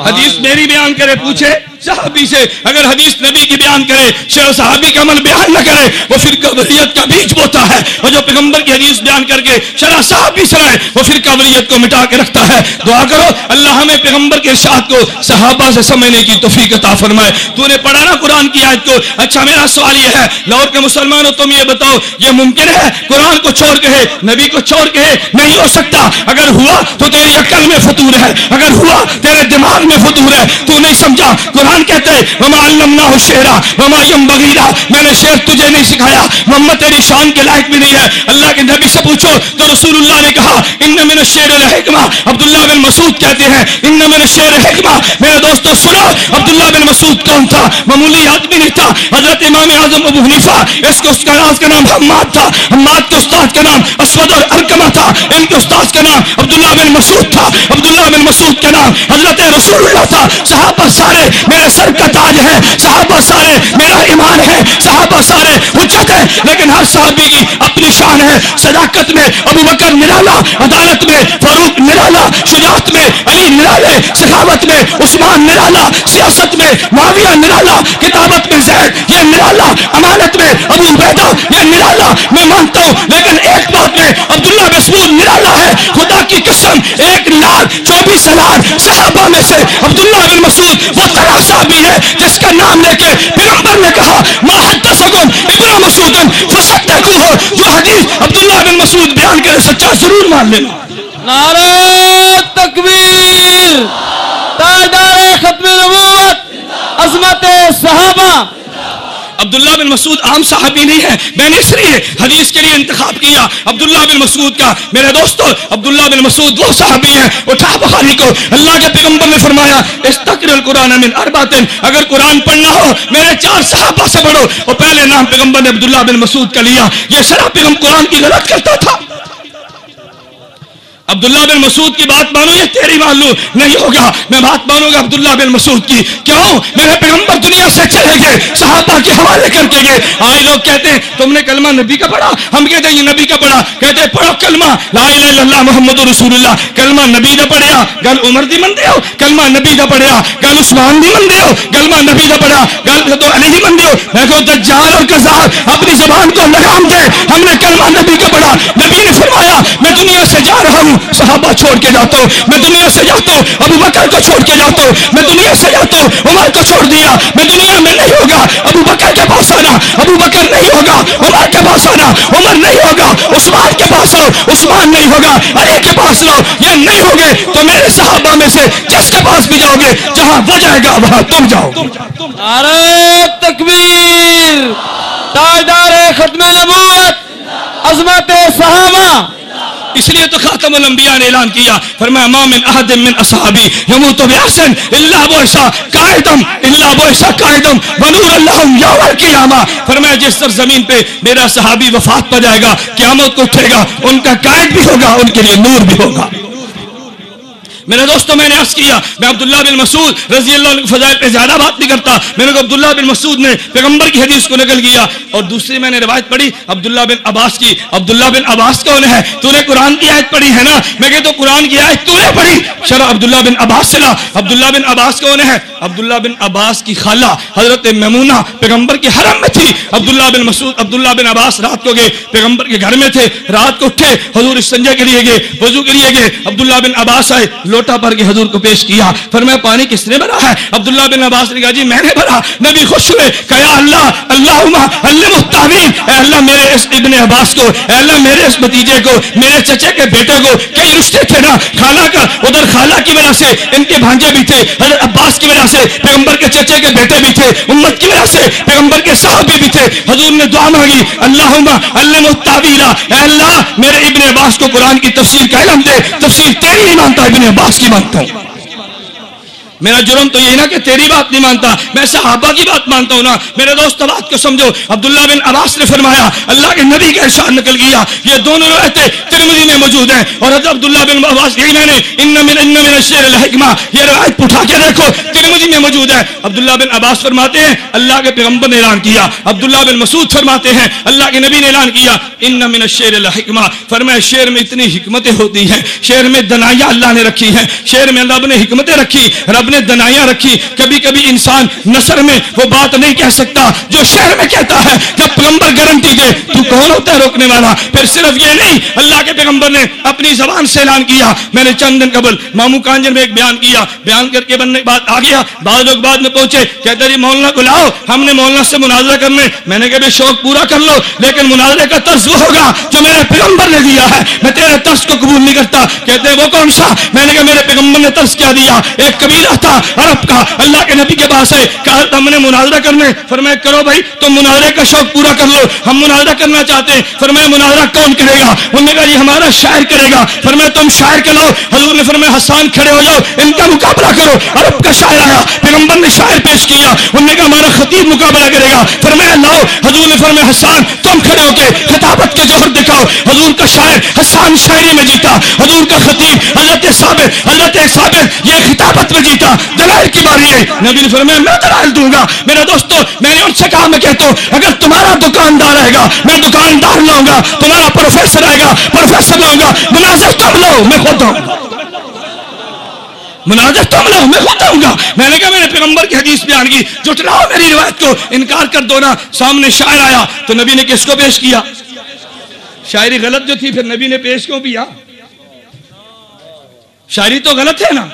حدیث میری بیان کرے پوچھے۔ صحابی سے اگر حدیث نبی کی بیان کرے، شیخ صحابی کا عمل بیان نہ کرے، وہ فرقہ ولیت کا بیج بوتا ہے اور جو پیغمبر کی حدیث بیان کر کے شرح صحابی سرائے وہ فرقہ ولیت کو مٹا کے رکھتا ہے۔ دعا کرو، اللہ ہمیں پیغمبر کے ارشاد کو صحابہ سے سمجھنے کی توفیق عطا فرمائے۔ تو نے پڑھا نا قرآن کی آیت کو؟ اچھا میرا سوال یہ ہے، لاہور کے مسلمانوں، تم یہ بتاؤ، یہ ممکن ہے قرآن کو چھوڑ کے، نبی کو چھوڑ کے نہیں ہو سکتا؟ اگر ہوا تو تیری عقل میں فطور ہے، اگر ہوا تیرے دماغ میں فطور ہے۔ تو نہیں سمجھا، قرآن قرآن کہتا ہے مما علم نہ ہو شیرا مما یم بغیرہ میں نے شعر تجھے نہیں سکھایا۔ محمد تیری شان کے لائق بھی نہیں ہے۔ اللہ کے نبی سے پوچھو تو رسول اللہ نے کہا ان میں نے شعر الحکمہ عبداللہ بن مسعود کہتے ہیں ان میں نے شعر الحکمہ میرے دوستو، سنو، عبداللہ بن مسعود کون تھا؟ معمولی آدمی نہیں تھا۔ حضرت امام اعظم ابو حنیفہ، اس کے استاد کا نام کا نام حماد تھا۔ حماد کے استاد کا نام اسود اور ارکمہ تھا۔ ان کے استاد کا نام عبداللہ بن مسعود تھا۔ عبداللہ بن مسعود کا نام حضرت رسول اللہ تھا۔ صحابہ سارے میرے میرے سر کا تاج ہے صحابہ سارے، میرا ایمان ہے، صحابہ سارے حجت ہے لیکن ہر صحابی کی اپنی شان ہے، صداقت میں ابو بکر نرالا، عدالت میں فاروق نرالا، شجاعت میں علی نرالے، سخاوت میں عثمان نرالا، سیاست میں معاویہ نرالا کتابت میں زید، یہ نرالا، امانت میں ابو عبیدہ، یہ نرالا۔ میں مانتا ہوں، لیکن ایک بات میں عبداللہ مسعود نرالا ہے، خدا کی قسم، ایک لاکھ چوبیس ہزار صحابہ میں سے عبداللہ بن مسعود وہ تراسا صحابی ہے، جس کا نام لے کے پیغمبر نے کہا محدث ابن مسعود فسد ہو، جو حدیث عبداللہ بن مسعود بیان کرے، سچا ضرور مان لینا نعرہ تکبیر، تاجدار ختم نبوت، عظمت صحابہ عبداللہ بن مسعود عام صحابی نہیں ہے، میں نے اس لیے حدیث کے لیے انتخاب کیا۔ عبداللہ بن مسعود کا، میرے دوستو، عبداللہ بن مسعود وہ صحابی ہیں، اٹھا بخاری کو۔ اللہ کے پیغمبر نے فرمایا استقر القرآن من ارباتن اگر قرآن پڑھنا ہو، میرے چار صحابہ سے پڑھو۔ اور پہلے نام پیغمبر نے عبداللہ بن مسعود کا لیا۔ یہ سرا پیغم قرآن کی غلط کرتا تھا۔ عبداللہ بن مسعود کی بات مانو یا تیری مانو نہیں ہوگا۔ میں بات مانوں گا عبداللہ بن مسعود کی۔ کیوں میرے پیغمبر دنیا سے چلے گئے، صحابہ کے حوالے کر کے گئے۔ آئے لوگ کہتے ہیں، تم نے کلمہ نبی کا پڑھا؟ ہم کہتے ہیں، یہ نبی کا پڑھا۔ کہتے ہیں، پڑھو کلمہ۔ لا الہ الا اللہ محمد رسول اللہ۔ کلمہ نبی نہ پڑھیا۔ گل عمر دی من ہو؟ کلمہ نبی نہ پڑھیا۔ گل عثمان دی من ہو؟ کلمہ نبی نہ پڑھا گل تو علی دی من ہو؟ میں کہو دجال اور کذاب اپنی زبان کو لگام دے۔ ہم نے کلمہ نبی کا پڑھا۔ نبی نے فرمایا، میں دنیا سے جا رہا ہوں۔ ہوں، صحابہ چھوڑ کے جاتا ہوں میں دنیا سے جاتا ہوں، ابو بکر کو چھوڑ کے جاتا ہوں میں دنیا سے جاتا ہوں، عمر کو چھوڑ دیا، میں دنیا میں نہیں ہوگا، ابو بکر کے پاس آنا، ابو بکر نہیں ہوگا، عمر کے پاس آنا، عمر نہیں ہوگا، عثمان کے پاس آؤ، عثمان نہیں ہوگا، علی کے پاس لاؤ، یہ نہیں ہوگے، تو میرے صحابہ میں سے جس کے پاس بھی جاؤ گے؟ جہاں وہ جائے گا، وہاں تم جاؤ نعرہ تکبیر، تاجدار ختم نبوت، عظمت صحابہ اس لیے تو خاتم الانبیاء نے اعلان کیا، فرمایا، ما من احد من اصحابی یموت باحسن الا بوسا قائدم، الا بوسا قائدم، ونور اللہم یوم القیامہ۔ فرمایا، جس طرح زمین پہ میرا صحابی وفات پا جائے گا، قیامت کو اٹھے گا، ان کا قائد بھی ہوگا، ان کے لیے نور بھی ہوگا۔ میرے دوستوں میں نے عرض کیا میں عبداللہ بن مسعود رضی اللہ عنہ فضائل پہ زیادہ بات نہیں کرتا میں نے کہا عبداللہ بن مسعود نے پیغمبر کی حدیث کو نقل کیا اور دوسری میں نے روایت پڑھی عبداللہ بن عباس کی عبداللہ بن عباس کون ہے تو نے قرآن کی آیت پڑھی ہے نا میں کہتا ہوں قرآن کی آیت تو نے پڑھی شرع عبداللہ بن عباس سے لا عبداللہ بن عباس کون ہے عبداللہ بن عباس کی خالہ حضرت میمونہ پیغمبر کے حرم میں تھی عبداللہ بن مسعود عبداللہ بن عباس رات کو گئے پیغمبر کے گھر میں تھے رات کو اٹھے حضور استنجا کے لیے گئے وضو کے لیے گئے عبداللہ بن عباس آئے لوٹا پر کے حضور کو پیش کیا۔ فرمایا، پانی کس نے بھرا ہے؟ عبداللہ بن عباس نے کہا جی میں نے بھرا۔ نبی خوش ہوئے کہ یا اللہ، اللہم علم التعویل۔ اے اللہ، میرے اس ابن عباس کو، اے اللہ، میرے اس بتیجے کو، میرے چچے کے بیٹے کو، کئی رشتے تھے نا، خالہ کا، ادھر خالہ کی وجہ سے ان کے بھانجے بھی تھے، حضرت عباس کی وجہ سے پیغمبر کے چچے کے بیٹے بھی تھے، امت کی وجہ سے پیغمبر کے صحابی بھی تھے۔ حضور نے دعا مانگی، اللہم علم التعویل۔ اے اللہ، میرے ابن عباس کو قرآن کی تفسیر کا علم دے، تفسیر تیری نہیں مانتا ابن عباس۔ کی مانتا ہوں میرا جرم تو یہی نا کہ تیری بات نہیں مانتا، میں صحابہ کی بات مانتا ہوں نا۔ میرے دوست بات کو سمجھو، عبداللہ بن عباس نے فرمایا، اللہ کے نبی کا ارشاد نکل گیا۔ یہ دونوں روایتیں ترمذی میں موجود ہیں۔ اور حضرت عبداللہ بن عباس یہی میں نے، ان من ان من الشعر الحکمہ یہ روایت اٹھا کے دیکھو ترمذی میں موجود ہے عبداللہ بن عباس فرماتے ہیں، اللہ کے پیغمبر نے اعلان کیا۔ عبداللہ بن مسعود فرماتے ہیں، اللہ کے نبی نے اعلان کیا، ان من الشعر الحکمہ فرمایا، شعر میں اتنی حکمتیں ہوتی ہیں، شعر میں دنائیاں اللہ نے رکھی ہیں، شعر میں رب نے حکمتیں رکھی۔ رب نے دنائیاں رکھی، کبھی کبھی انسان نثر میں وہ بات نہیں کہہ سکتا، جو شہر میں کہتا ہے، جب پیغمبر گارنٹی دے، تو کون ہوتا ہے روکنے والا؟ پھر صرف یہ نہیں، اللہ کے پیغمبر نے اپنی زبان سے اعلان کیا۔ میں نے چند دن قبل مامو کانجن میں ایک بیان کیا۔ بیان کر کے بننے بات آ گیا۔ بعض لوگ بعد میں پہنچے، کہتے جی مولانا کو لاؤ، ہم نے مولانا سے مناظرہ کرنے۔ میں نے کہا بھی شوق، پورا کر لو۔ لیکن مناظرے کا طرز وہ ہوگا جو میرے پیغمبر نے دیا ہے۔ میں تیرے طرز کو قبول نہیں کرتا۔ کہتے ہیں وہ کون سا؟ میں نے کہا میرے پیغمبر نے طرز کیا دیا۔ ایک قبیلہ تھا عرب کا۔ اللہ کے نبی کے پاس ہے۔ کہا ہم نے مناظرہ کرنے۔ فرمایا، کرو بھائی، تم مناظرے کا شوق پورا کر لو۔ ہم مناظرہ کرنا چاہتے ہیں۔ فرمایا، مناظرہ کون کرے گا؟ انہوں نے کہا، یہ ہمارا شاعر کرے گا۔ فرمایا، تم شاعر کے لاؤ۔ حضور نے فرمایا، حسان کھڑے ہو جاؤ۔ ان کا مقابلہ کرو۔ عرب کا شاعر آیا۔ پیغمبر نے شاعر پیش کیا۔ انہوں نے کہا، ہمارا خطیب مقابلہ کرے گا۔ فرمایا، لاؤ۔ حضور نے فرمایا، حسان، تم کھڑے ہو کے خطابت کے جوہر دکھاؤ۔ حضور کا شاعر حسان شاعری میں جیتا۔ حضور کا خطیب، حضرت ثابت حضرت ثابت، یہ خطابت میں جیتا۔ گا، دلائل کی باری ہے۔ نبی نے فرمایا، میں دلائل دوں گا۔ میرے دوستو، میں نے ان سے کہا، میں کہتا ہوں، اگر تمہارا دکاندار آئے گا، میں دکاندار لاؤں گا، تمہارا پروفیسر آئے گا، پروفیسر لاؤں گا، مناظر تم لاؤ میں خود آؤں گا۔ مناظر تم لاؤ میں خود آؤں گا۔ میں نے کہا میرے پیغمبر کی حدیث بیان کی جٹلاؤ میری روایت کو انکار کر دو نا، سامنے شاعر آیا، تو نبی نے کس کو پیش کیا؟ شاعری غلط جو تھی، پھر نبی نے پیش کیوں کیا؟ شاعری تو غلط ہے نا۔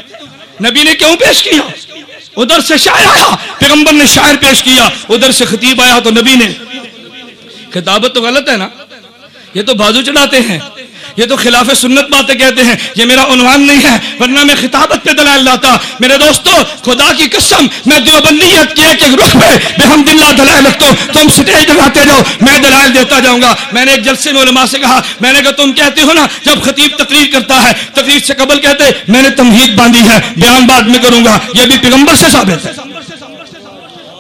نبی نے کیوں پیش کیا؟ ادھر سے شاعر آیا، پیغمبر نے شاعر پیش کیا، ادھر سے خطیب آیا تو نبی نے۔ خطابت تو غلط ہے نا؟ یہ تو بازو چڑھاتے ہیں۔ یہ تو خلاف سنت باتیں کہتے ہیں، یہ میرا عنوان نہیں ہے، ورنہ میں خطابت پہ دلائل لاتا۔ میرے دوستو، خدا کی قسم، میں دیوبندیت کے ایک ایک رخ پہ بحمد اللہ دلائل رکھتا ہوں، تم سٹیج لگاتے جاؤ، میں دلائل دیتا جاؤں گا۔ میں نے ایک جلسے میں علماء سے کہا، میں نے کہا، تم کہتے ہو نا، جب خطیب تقریر کرتا ہے، تقریر سے قبل کہتے، میں نے تمہید باندھی ہے، بیان بعد میں کروں گا، یہ بھی پیغمبر سے ثابت ہے۔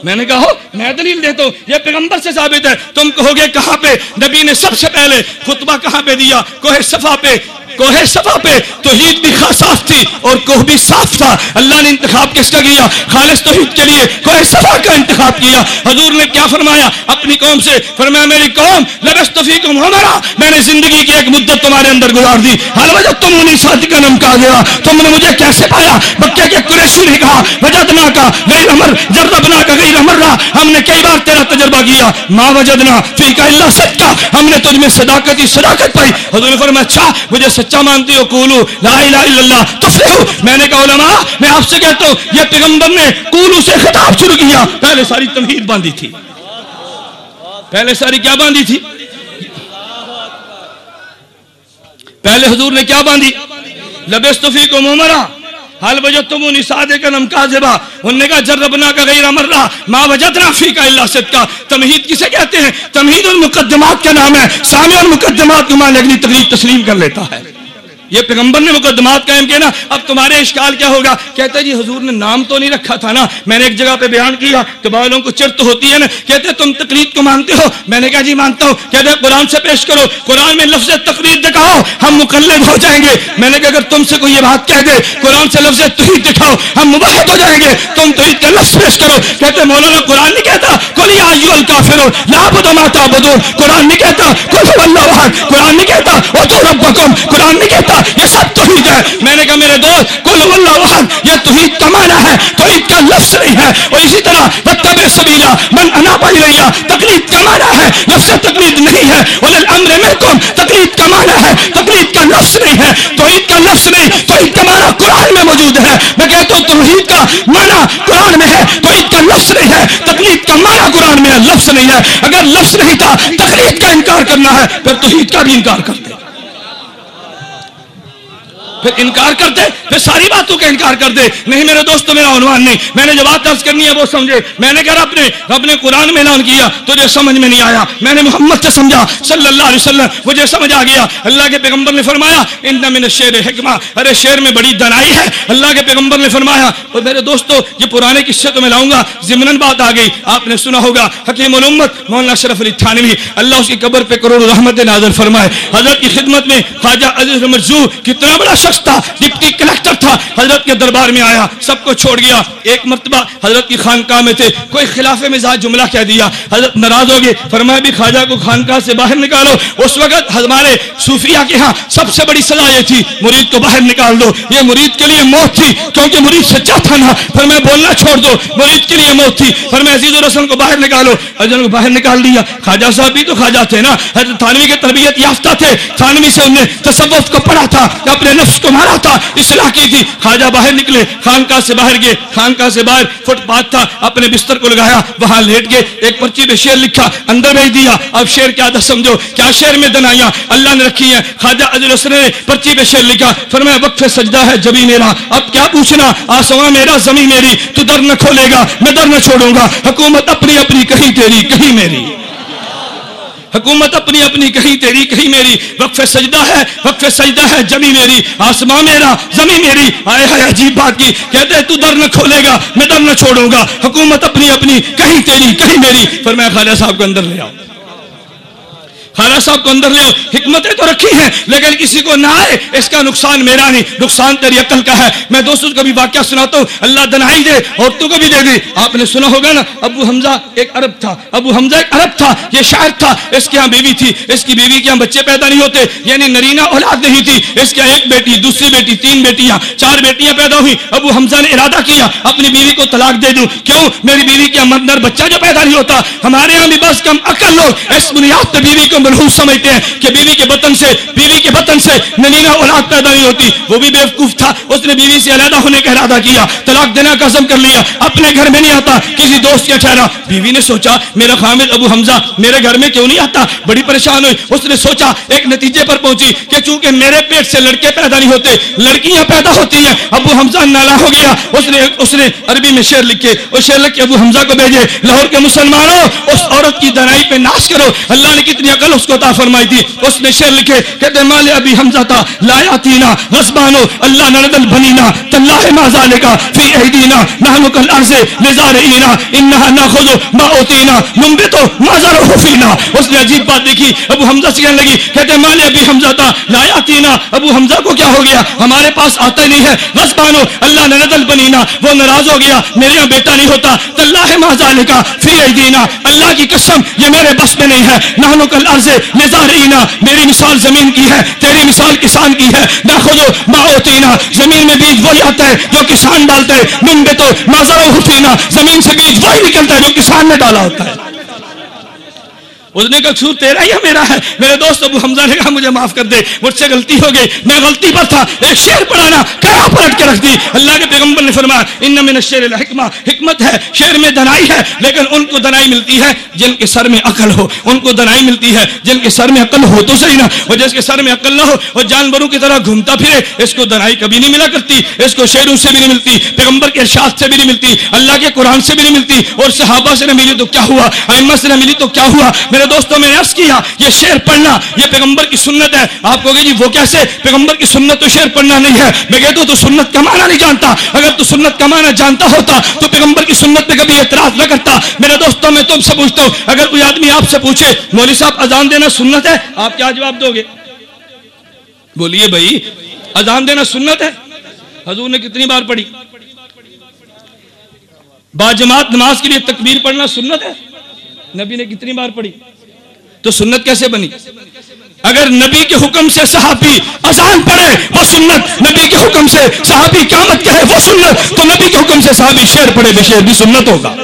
میں نے کہا ہو، میں دلیل دیتا ہوں، یہ پیغمبر سے ثابت ہے۔ تم کہو گے کہاں پہ؟ نبی نے سب سے پہلے خطبہ کہاں پہ دیا؟ کوہ صفا پہ۔ کوہ صفا پہ توحید بھی صاف تھی اور کوہ بھی صاف تھا۔ اللہ نے انتخاب کس کا کیا؟ خالص توحید کے لیے کوہ صفا کا انتخاب کیا۔ حضور نے کیا فرمایا؟ اپنی قوم سے فرمایا، میری قوم، لبست فیکم ہمارا میں نے زندگی کی ایک مدت تمہارے اندر گزار دی۔ حال وجہ تم منی ساتھ کا نم کہا گیا۔ تم نے مجھے کیسے پایا؟ بکے کے قریشی نے کہا وجدنا کا غیر امر جربنا کا غیر امر رہا ہم نے کئی بار تیرا تجربہ کیا۔ ما وجدنا فی کا اللہ صدقہ ہم نے تجھ میں صداقت ہی صداقت پائی۔ حضور نے فرمایا اچھا مجھے سچ سچا مانتے ہو، کولو، لا الہ الا اللہ تفلحو میں نے کہا، علماء، میں آپ سے کہتا ہوں، یہ پیغمبر نے کولو سے خطاب شروع کیا۔ پہلے ساری تمہید باندھی تھی۔ پہلے ساری کیا باندھی تھی؟ پہلے حضور نے کیا باندھی؟ لبستفی کو ممرہ حال وجدتم نسادکا نم کاذبا۔ انہوں نے کہا جربنا کا غیر امرہ ما وجدنا فی کا اللہ صدقہ تمہید کسے کہتے ہیں؟ تمہید المقدمات کا نام ہے۔ سامع المقدمات کو مانے اگلی تقریب تسلیم کر لیتا ہے۔ یہ پیغمبر نے مقدمات قائم کیا نا، اب تمہارے اشکال کیا ہوگا؟ کہتے جی حضور نے نام تو نہیں رکھا تھا نا، میں نے ایک جگہ پہ بیان کیا تو والوں کو چرت ہوتی ہے نا، کہتے ہیں تم تقرید کو مانتے ہو؟ میں نے کہا جی مانتا ہوں، کہتے ہیں قرآن سے پیش کرو، قرآن میں لفظ تقرید دکھاؤ، ہم مقلد ہو جائیں گے۔ میں نے کہا اگر تم سے کوئی یہ بات کہہ دے، قرآن سے لفظ توحید دکھاؤ، ہم مباحد ہو جائیں گے۔ تم توحید کا لفظ پیش کرو۔ کہتے مولانا قرآن نہیں کہتا کل یا ایو الکافرون، لا عبد ما تعبدون۔ قرآن نہیں کہتا کل اللہ قرآن نہیں کہتا اتو ربکم قرآن نہیں کہتا یہ سب توحید ہے۔ میں نے کہا، میرے دوست، کل اللہ احد یہ توحید کا معنی ہے۔ توحید کا لفظ نہیں ہے۔ اور اسی طرح وتبع سبیلا من اناب الیہ۔ تقلید کا معنی ہے۔ لفظ تقلید نہیں ہے۔ ولل امر منکم تقلید کا معنی ہے۔ تقلید کا لفظ نہیں ہے۔ توحید کا لفظ نہیں۔ توحید کا معنی قرآن میں موجود ہے۔ میں کہتا ہوں توحید کا معنی قرآن میں ہے۔ توحید کا لفظ نہیں ہے۔ تقلید کا معنی قرآن میں ہے۔ لفظ نہیں ہے۔ اگر لفظ نہیں تھا، تقلید کا انکار کرنا ہے، پھر توحید کا بھی انکار کرتے پھر انکار کر دے، پھر ساری باتوں کا انکار کر دے۔ نہیں، میرے دوست میرا عنوان نہیں۔ میں نے جو بات درج کرنی ہے، وہ سمجھے۔ میں نے کہا، رب نے رب نے قرآن میں اعلان کیا، تجھے سمجھ میں نہیں آیا۔ میں نے محمد سے سمجھا، صلی اللہ علیہ وسلم، مجھے سمجھ آ گیا۔ اللہ کے پیغمبر نے فرمایا ان من شیر حکمہ ارے، شیر میں بڑی دنائی ہے۔ اللہ کے پیغمبر نے فرمایا، اور میرے دوستو، یہ پرانے قصے تو میں لاؤں گا۔ ضمن بات آ گئی۔ آپ نے سنا ہوگا، حکیم الامت مولانا شرف علی تھانوی، اللہ اس کی قبر پہ کروڑ رحمت نازل فرمائے۔ حضرت کی خدمت میں خواجہ عزیز مرزو کتنا بڑا شخص تھا ڈپٹی کلیکٹر تھا، حضرت کے دربار میں آیا، سب کو چھوڑ گیا۔ ایک مرتبہ حضرت کی خانقاہ میں تھے، کوئی خلاف مزاج جملہ کہہ دیا۔ حضرت ناراض ہو گئے، فرمایا بھی خواجہ کو خانقاہ سے باہر نکالو۔ اس وقت ہمارے صوفیہ کے ہاں سب سے بڑی سزا یہ تھی، مرید کو باہر نکال دو۔ یہ مرید کے لیے موت تھی، کیونکہ مرید سچا تھا نا۔ پھر میں بولنا چھوڑ دو، مرید کے لیے موت تھی۔ پھر میں عزیز الرسن کو باہر نکالو۔ حضرت کو باہر نکال دیا۔ خواجہ صاحب بھی تو خواجہ تھے نا۔ حضرت تھانوی کے تربیت یافتہ تھے۔ تھانوی سے انہیں تصوف کو پڑھا تھا اپنے نفس کو مارا تھا، اصلاح کی تھی۔ خواجہ باہر نکلے، خانقاہ سے باہر گئے۔ خانقاہ سے باہر فٹ پاتھ تھا، اپنے بستر کو لگایا، وہاں لیٹ گئے۔ ایک پرچی پہ شیر لکھا، اندر بھیج دیا۔ اب شیر کیا تھا سمجھو؟ کیا شیر میں دنائیاں اللہ نے رکھی ہیں؟ خواجہ عزیز الرسن نے پرچی پہ شیر لکھا، فرمایا، وقف سجدہ ہے جبی میرا۔ اب کیا پوچھنا؟ آسمان میرا، زمین میری۔ تو در نہ کھولے گا، میں در نہ چھوڑوں گا۔ حکومت اپنی اپنی، کہیں تیری، کہیں میری۔ حکومت اپنی اپنی، کہیں تیری، کہیں میری۔ وقف سجدہ ہے، وقف سجدہ ہے، جمی میری۔ آسمان میرا، زمین میری۔ آئے ہے عجیب بات کی۔ کہتے ہیں، تو در نہ کھولے گا، میں در نہ چھوڑوں گا۔ حکومت اپنی اپنی، کہیں تیری، کہیں میری۔ پر میں خالہ صاحب کو اندر لے آؤں خالہ صاحب کو اندر لے آؤ۔ حکمتیں تو رکھی ہیں، لیکن کسی کو نہ آئے، اس کا نقصان میرا نہیں۔ نقصان تیری عقل کا ہے۔ میں دوستوں کو بھی واقعہ سناتا ہوں، اللہ دنائی دے، عورتوں کو بھی دے دی۔ آپ نے سنا ہوگا نا، ابو حمزہ ایک عرب تھا۔ ابو حمزہ ایک عرب تھا، یہ شاعر تھا۔ اس کے ہاں بیوی تھی، اس کی بیوی کے ہاں بچے پیدا نہیں ہوتے یعنی نرینا اولاد نہیں تھی۔ اس کے ایک بیٹی، دوسری بیٹی، تین بیٹیاں، چار بیٹیاں پیدا ہوئی ابو حمزہ نے ارادہ کیا، اپنی بیوی کو طلاق دے دوں۔ کیوں؟ میری بیوی کے اندر بچہ جو پیدا نہیں ہوتا، ہمارے یہاں بھی بس کم عقل لوگ، اس بنیاد پہ بیوی کو ملحوظ سمجھتے ہیں کہ بیوی کے بطن سے بیوی کے بطن سے ننینا اولاد پیدا نہیں ہوتی۔ وہ بھی بیوقوف تھا۔ اس نے بیوی سے علیحدہ ہونے کا ارادہ کیا۔ طلاق دینے کا عزم کر لیا۔ اپنے گھر میں نہیں آتا۔ کسی دوست کے ٹھہرا۔ بیوی نے سوچا، میرا خامد ابو حمزہ میرے گھر میں کیوں نہیں آتا؟ بڑی پریشان ہوئی۔ اس نے سوچا، ایک نتیجے پر پہنچی کہ چونکہ میرے پیٹ سے لڑکے پیدا نہیں ہوتے، لڑکیاں پیدا ہوتی ہیں۔ ابو حمزہ نالا ہو گیا۔ اس نے اس نے عربی میں شعر لکھے۔ وہ شعر لکھ کے ابو حمزہ کو بھیجے، لاہور کے مسلمانوں، اس عورت کی دنائی پہ ناش کرو۔ اللہ نے کتنی عقل عقل اس کو عطا فرمائی تھی، اس نے شعر لکھے، کہتے مال ابی حمزہ تھا لایا تینا غصبانو اللہ نردل بنینا تاللہ ما ذالکا فی ایدینا نحنو کل ارز لزارعینا، انہا ناخذو ما اوتینا نمبتو ما ذرہو فینا۔ اس نے عجیب بات دیکھی، ابو حمزہ سے کہنے لگی، کہتے مال ابی حمزہ تھا لایا تینا ابو حمزہ کو کیا ہو گیا؟ ہمارے پاس آتا ہی نہیں ہے۔ غصبانو اللہ نردل بنینا، وہ ناراض ہو گیا، میرے یہاں بیٹا نہیں ہوتا۔ تاللہ ما ذالکا فی ایدینا، اللہ کی قسم، یہ میرے بس میں نہیں ہے۔ نحنو کل ارز لزارعینا میری مثال زمین کی ہے، تیری مثال کسان کی ہے۔ نہ خودو ما اوتینا زمین میں بیج وہی آتا ہے جو کسان ڈالتا ہے۔ من بے تو مازارو حفینا زمین سے بیج وہی نکلتا ہے جو کسان نے ڈالا ہوتا ہے۔ اس نے کہا قصور تیرا یا میرا ہے؟ میرے دوست ابو حمزہ نے کہا، مجھے معاف کر دے، مجھ سے غلطی ہو گئی، میں غلطی پر تھا، ایک شعر پڑھانا کہاں پلٹ کے رکھ دی؟ اللہ کے پیغمبر نے فرمایا، ان من الشعر الحکمہ، حکمت ہے، شعر میں دنائی ہے، لیکن ان کو دنائی ملتی ہے جن کے سر میں عقل ہو، ان کو دنائی ملتی ہے جن کے سر میں عقل ہو تو صحیح نہ اور جس کے سر میں عقل نہ ہو اور جانوروں کی طرح گھومتا پھرے، اس کو دنائی کبھی نہیں ملا کرتی، اس کو شعروں سے بھی نہیں ملتی، پیغمبر کے ارشاد سے بھی نہیں ملتی، اللہ کے قرآن سے بھی نہیں ملتی، اور صحابہ سے نہ ملی تو کیا ہوا؟ ائمہ سے نہ ملی تو کیا ہوا؟ میرے دوستوں، میں عرض کیا، یہ شعر پڑھنا، یہ پیغمبر کی سنت ہے۔ آپ کہو گے جی وہ کیسے پیغمبر کی سنت تو شعر پڑھنا نہیں ہے۔ میں کہتا ہوں تو سنت کا معنی نہیں جانتا۔ اگر تو سنت کا معنی جانتا ہوتا، تو پیغمبر کی سنت پہ کبھی اعتراض نہ کرتا۔ میرے دوستوں، میں تم سے پوچھتا ہوں، اگر کوئی آدمی آپ سے پوچھے، مولوی صاحب، اذان دینا سنت ہے؟ آپ کیا جواب دو گے؟ بولیے بھائی، اذان دینا سنت ہے؟ حضور نے کتنی بار پڑھی؟ باجماعت نماز کے لیے تکبیر پڑھنا سنت ہے؟ نبی نے کتنی بار پڑھی؟ تو سنت کیسے بنی؟ اگر نبی کے حکم سے صحابی اذان پڑھے، وہ سنت. نبی کے حکم سے صحابی قیامت کہے، وہ سنت. تو نبی کے حکم سے صحابی شعر پڑھے، بھی شعر بھی سنت ہوگا۔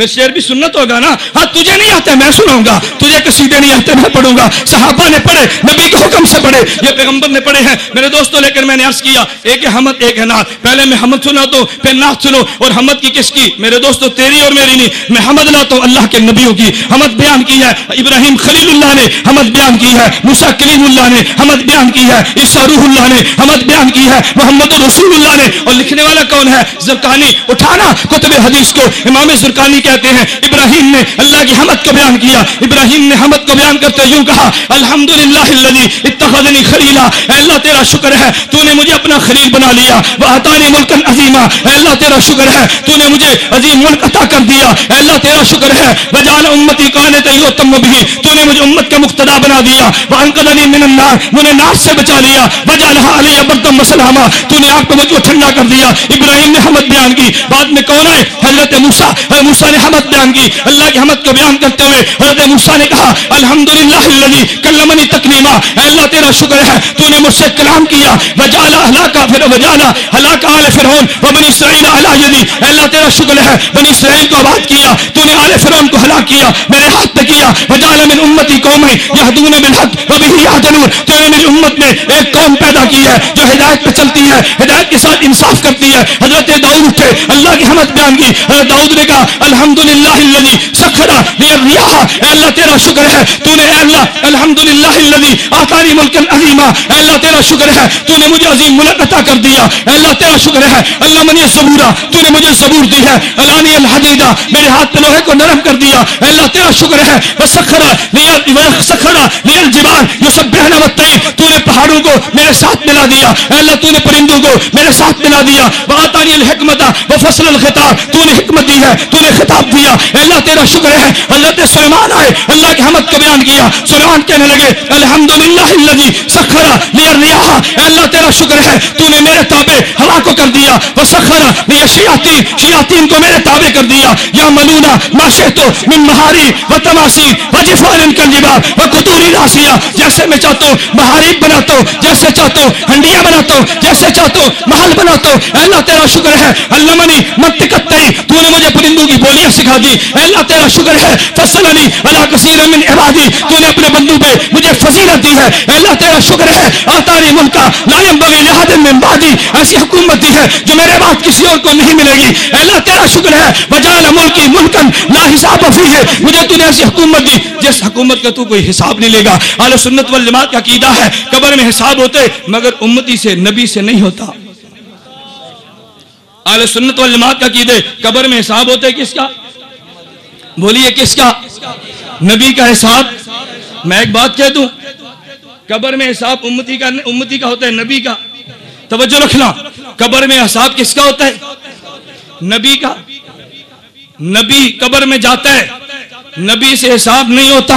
پھر شعر بھی سنت ہوگا نا؟ ہاں تجھے نہیں آتے، میں سناؤں گا۔ تجھے قصیدے نہیں آتے، میں پڑھوں گا۔ صحابہ نے پڑھے، نبی کے حکم سے پڑھے۔ یہ پیغمبر نے پڑھے ہیں۔ میرے دوستوں لے کر میں نے عرض کیا، ایک ہے حمد، ایک ہے نعت۔ پہلے میں حمد سنا تو، پھر نعت سنو۔ اور حمد کی کس کی؟ میرے دوستوں تیری اور میری نہیں۔ میں حمد لاتا ہوں اللہ کے نبیوں کی۔ حمد بیان کی ہے۔ ابراہیم خلیل اللہ نے حمد بیان کی ہے۔ موسیٰ کلیم اللہ نے حمد بیان کی ہے۔ عیسیٰ روح اللہ نے حمد بیان کی ہے۔ محمد رسول اللہ نے۔ اور لکھنے والا کون ہے؟ زرکانی۔ اٹھانا کتب حدیث کو۔ امام زرکانی کے کہتے ہیں۔ ابراہیم نے اللہ کی حمد کو بیان کیا۔ ابراہیم نے حمد کو بیان کرتے یوں کہا، الحمدللہ الذی اتخذنی خلیلا۔ اے اللہ، تیرا شکر ہے تو نے مجھے اپنا خلیل بنا لیا۔ وَأَتَانِ مُلْكًا عَظِيمًا اے اللہ، تیرا شکر ہے تو نے مجھے عظیم ملک عطا کر دیا۔ اے اللہ، تیرا شکر ہے۔ وَجَعَلَ أُمَّتِي قَانِتًا يُؤْتَمَّ بِهِ۔ تو نے مجھے امت کا مقتدا بنا دیا۔ وَأَنقَذَنِي مِنَ النَّارِ۔ مجھے نار سے بچا لیا۔ وَجَعَلَهَا عَلَيَّ بَرْدًا وَسَلَامًا۔ تو نے آگ کو مجھ کو ٹھنڈا کر دیا۔ ابراہیم نے حمد بیان کی۔ بعد میں کون ہے حضرت موسیٰ۔ اے موسیٰ نے حمد بیان کی اللہ کی حمد کو بیان کرتے ہوئے حضرت موسیٰ نے کہا، الحمدللہ الذی کلمنی تکلیما اے اللہ تیرا شکر ہے تو نے مجھ سے کلام کیا، وجعل ہلاکا پھر وجعل ہلاکا آل فرعون وبنی اسرائیل علی یدی، اے اللہ تیرا شکر ہے، بنی اسرائیل کو آباد کیا تو نے آل فرعون کو ہلاک کیا، میرے ہاتھ پہ کیا، وجعل من امتی قوم یہدون بالحق و وبه يهدون تو نے میری امت میں ایک قوم پیدا کی ہے جو ہدایت پہ چلتی ہے، ہدایت کے ساتھ انصاف کرتی ہے۔ حضرت داؤد اٹھے، اللہ کی حمد بیان کی، حضرت داؤد نے کہا الحمدللہ الذی سخر لی الرياح اے اللہ تیرا شکر ہے تو نے اے اللہ الحمدللہ الذی اعطانی ملکا عظیما۔ اے اللہ تیرا شکر ہے تو نے مجھے عظیم ملک عطا کر دیا۔ اے اللہ تیرا شکر ہے، اللہ منی زبورا تو نے مجھے زبور دی ہے۔ الانی الحدیدہ، میرے ہاتھ پہ لوہے کو نرم کر دیا۔ اے اللہ تیرا شکر ہے وسخر لی وسخر لی الجبال یسبحن والطیر۔ تو نے پہاڑوں کو میرے ساتھ ملا دیا۔ اے اللہ تو نے پرندوں کو میرے ساتھ ملا دیا۔ واعطانی الحکمت وفصل الخطاب تو نے حکمت دی ہے تو نے خطاب دیا۔ اللہ، تیرا شکر ہے۔ حضرت سلیمان آئے۔ اللہ کی حمد کو بیان کیا۔ سلیمان کہنے لگے، الحمدللہ الذی سخر لی الرياح۔ اللہ، تیرا شکر ہے۔ تو نے میرے تابع ہوا کو کر دیا۔ وسخر لی الشیاطین۔ شیاطین کو میرے تابع کر دیا۔ یا ملونا ما شئتو من مہاری و تماسی و جفان کالجبال و قطوری راسیہ جیسے میں چاہتا ہوں محاریب بناتا ہوں جیسے چاہتا ہوں ہنڈیاں بناتا ہوں جیسے چاہتا ہوں محل بناتا ہوں اللہ، تیرا شکر ہے۔ علمنی منطقتری تو نے مجھے پرندوں کی بولی بولیاں سکھا دی۔ اے اللہ، تیرا شکر ہے۔ فصلنی ولا کثیر من عبادی۔ تو نے اپنے بندوں پہ مجھے فضیلت دی ہے۔ اے اللہ، تیرا شکر ہے۔ آتاری ملکا لا ينبغي لأحد من بعدی۔ ایسی حکومت دی ہے جو میرے بعد کسی اور کو نہیں ملے گی۔ اے اللہ، تیرا شکر ہے۔ وجعل ملکی ملکن لا حساب فیہ۔ مجھے تو نے ایسی حکومت دی جس حکومت کا تو کوئی حساب نہیں لے گا۔ اہل سنت والجماعت کا عقیدہ ہے۔ قبر میں حساب ہوتے مگر امتی سے نبی سے نہیں ہوتا۔ اہل سنت والجماعت کا عقیدے قبر میں حساب ہوتے کس کا؟ بولیے کس کا؟ نبی کا حساب۔ میں ایک بات کہہ دوں۔ قبر میں حساب امتی کا امتی کا ہوتا ہے نبی کا۔ توجہ رکھنا۔ قبر میں حساب کس کا ہوتا ہے؟ نبی کا۔ نبی قبر میں جاتا ہے۔ نبی سے حساب نہیں ہوتا۔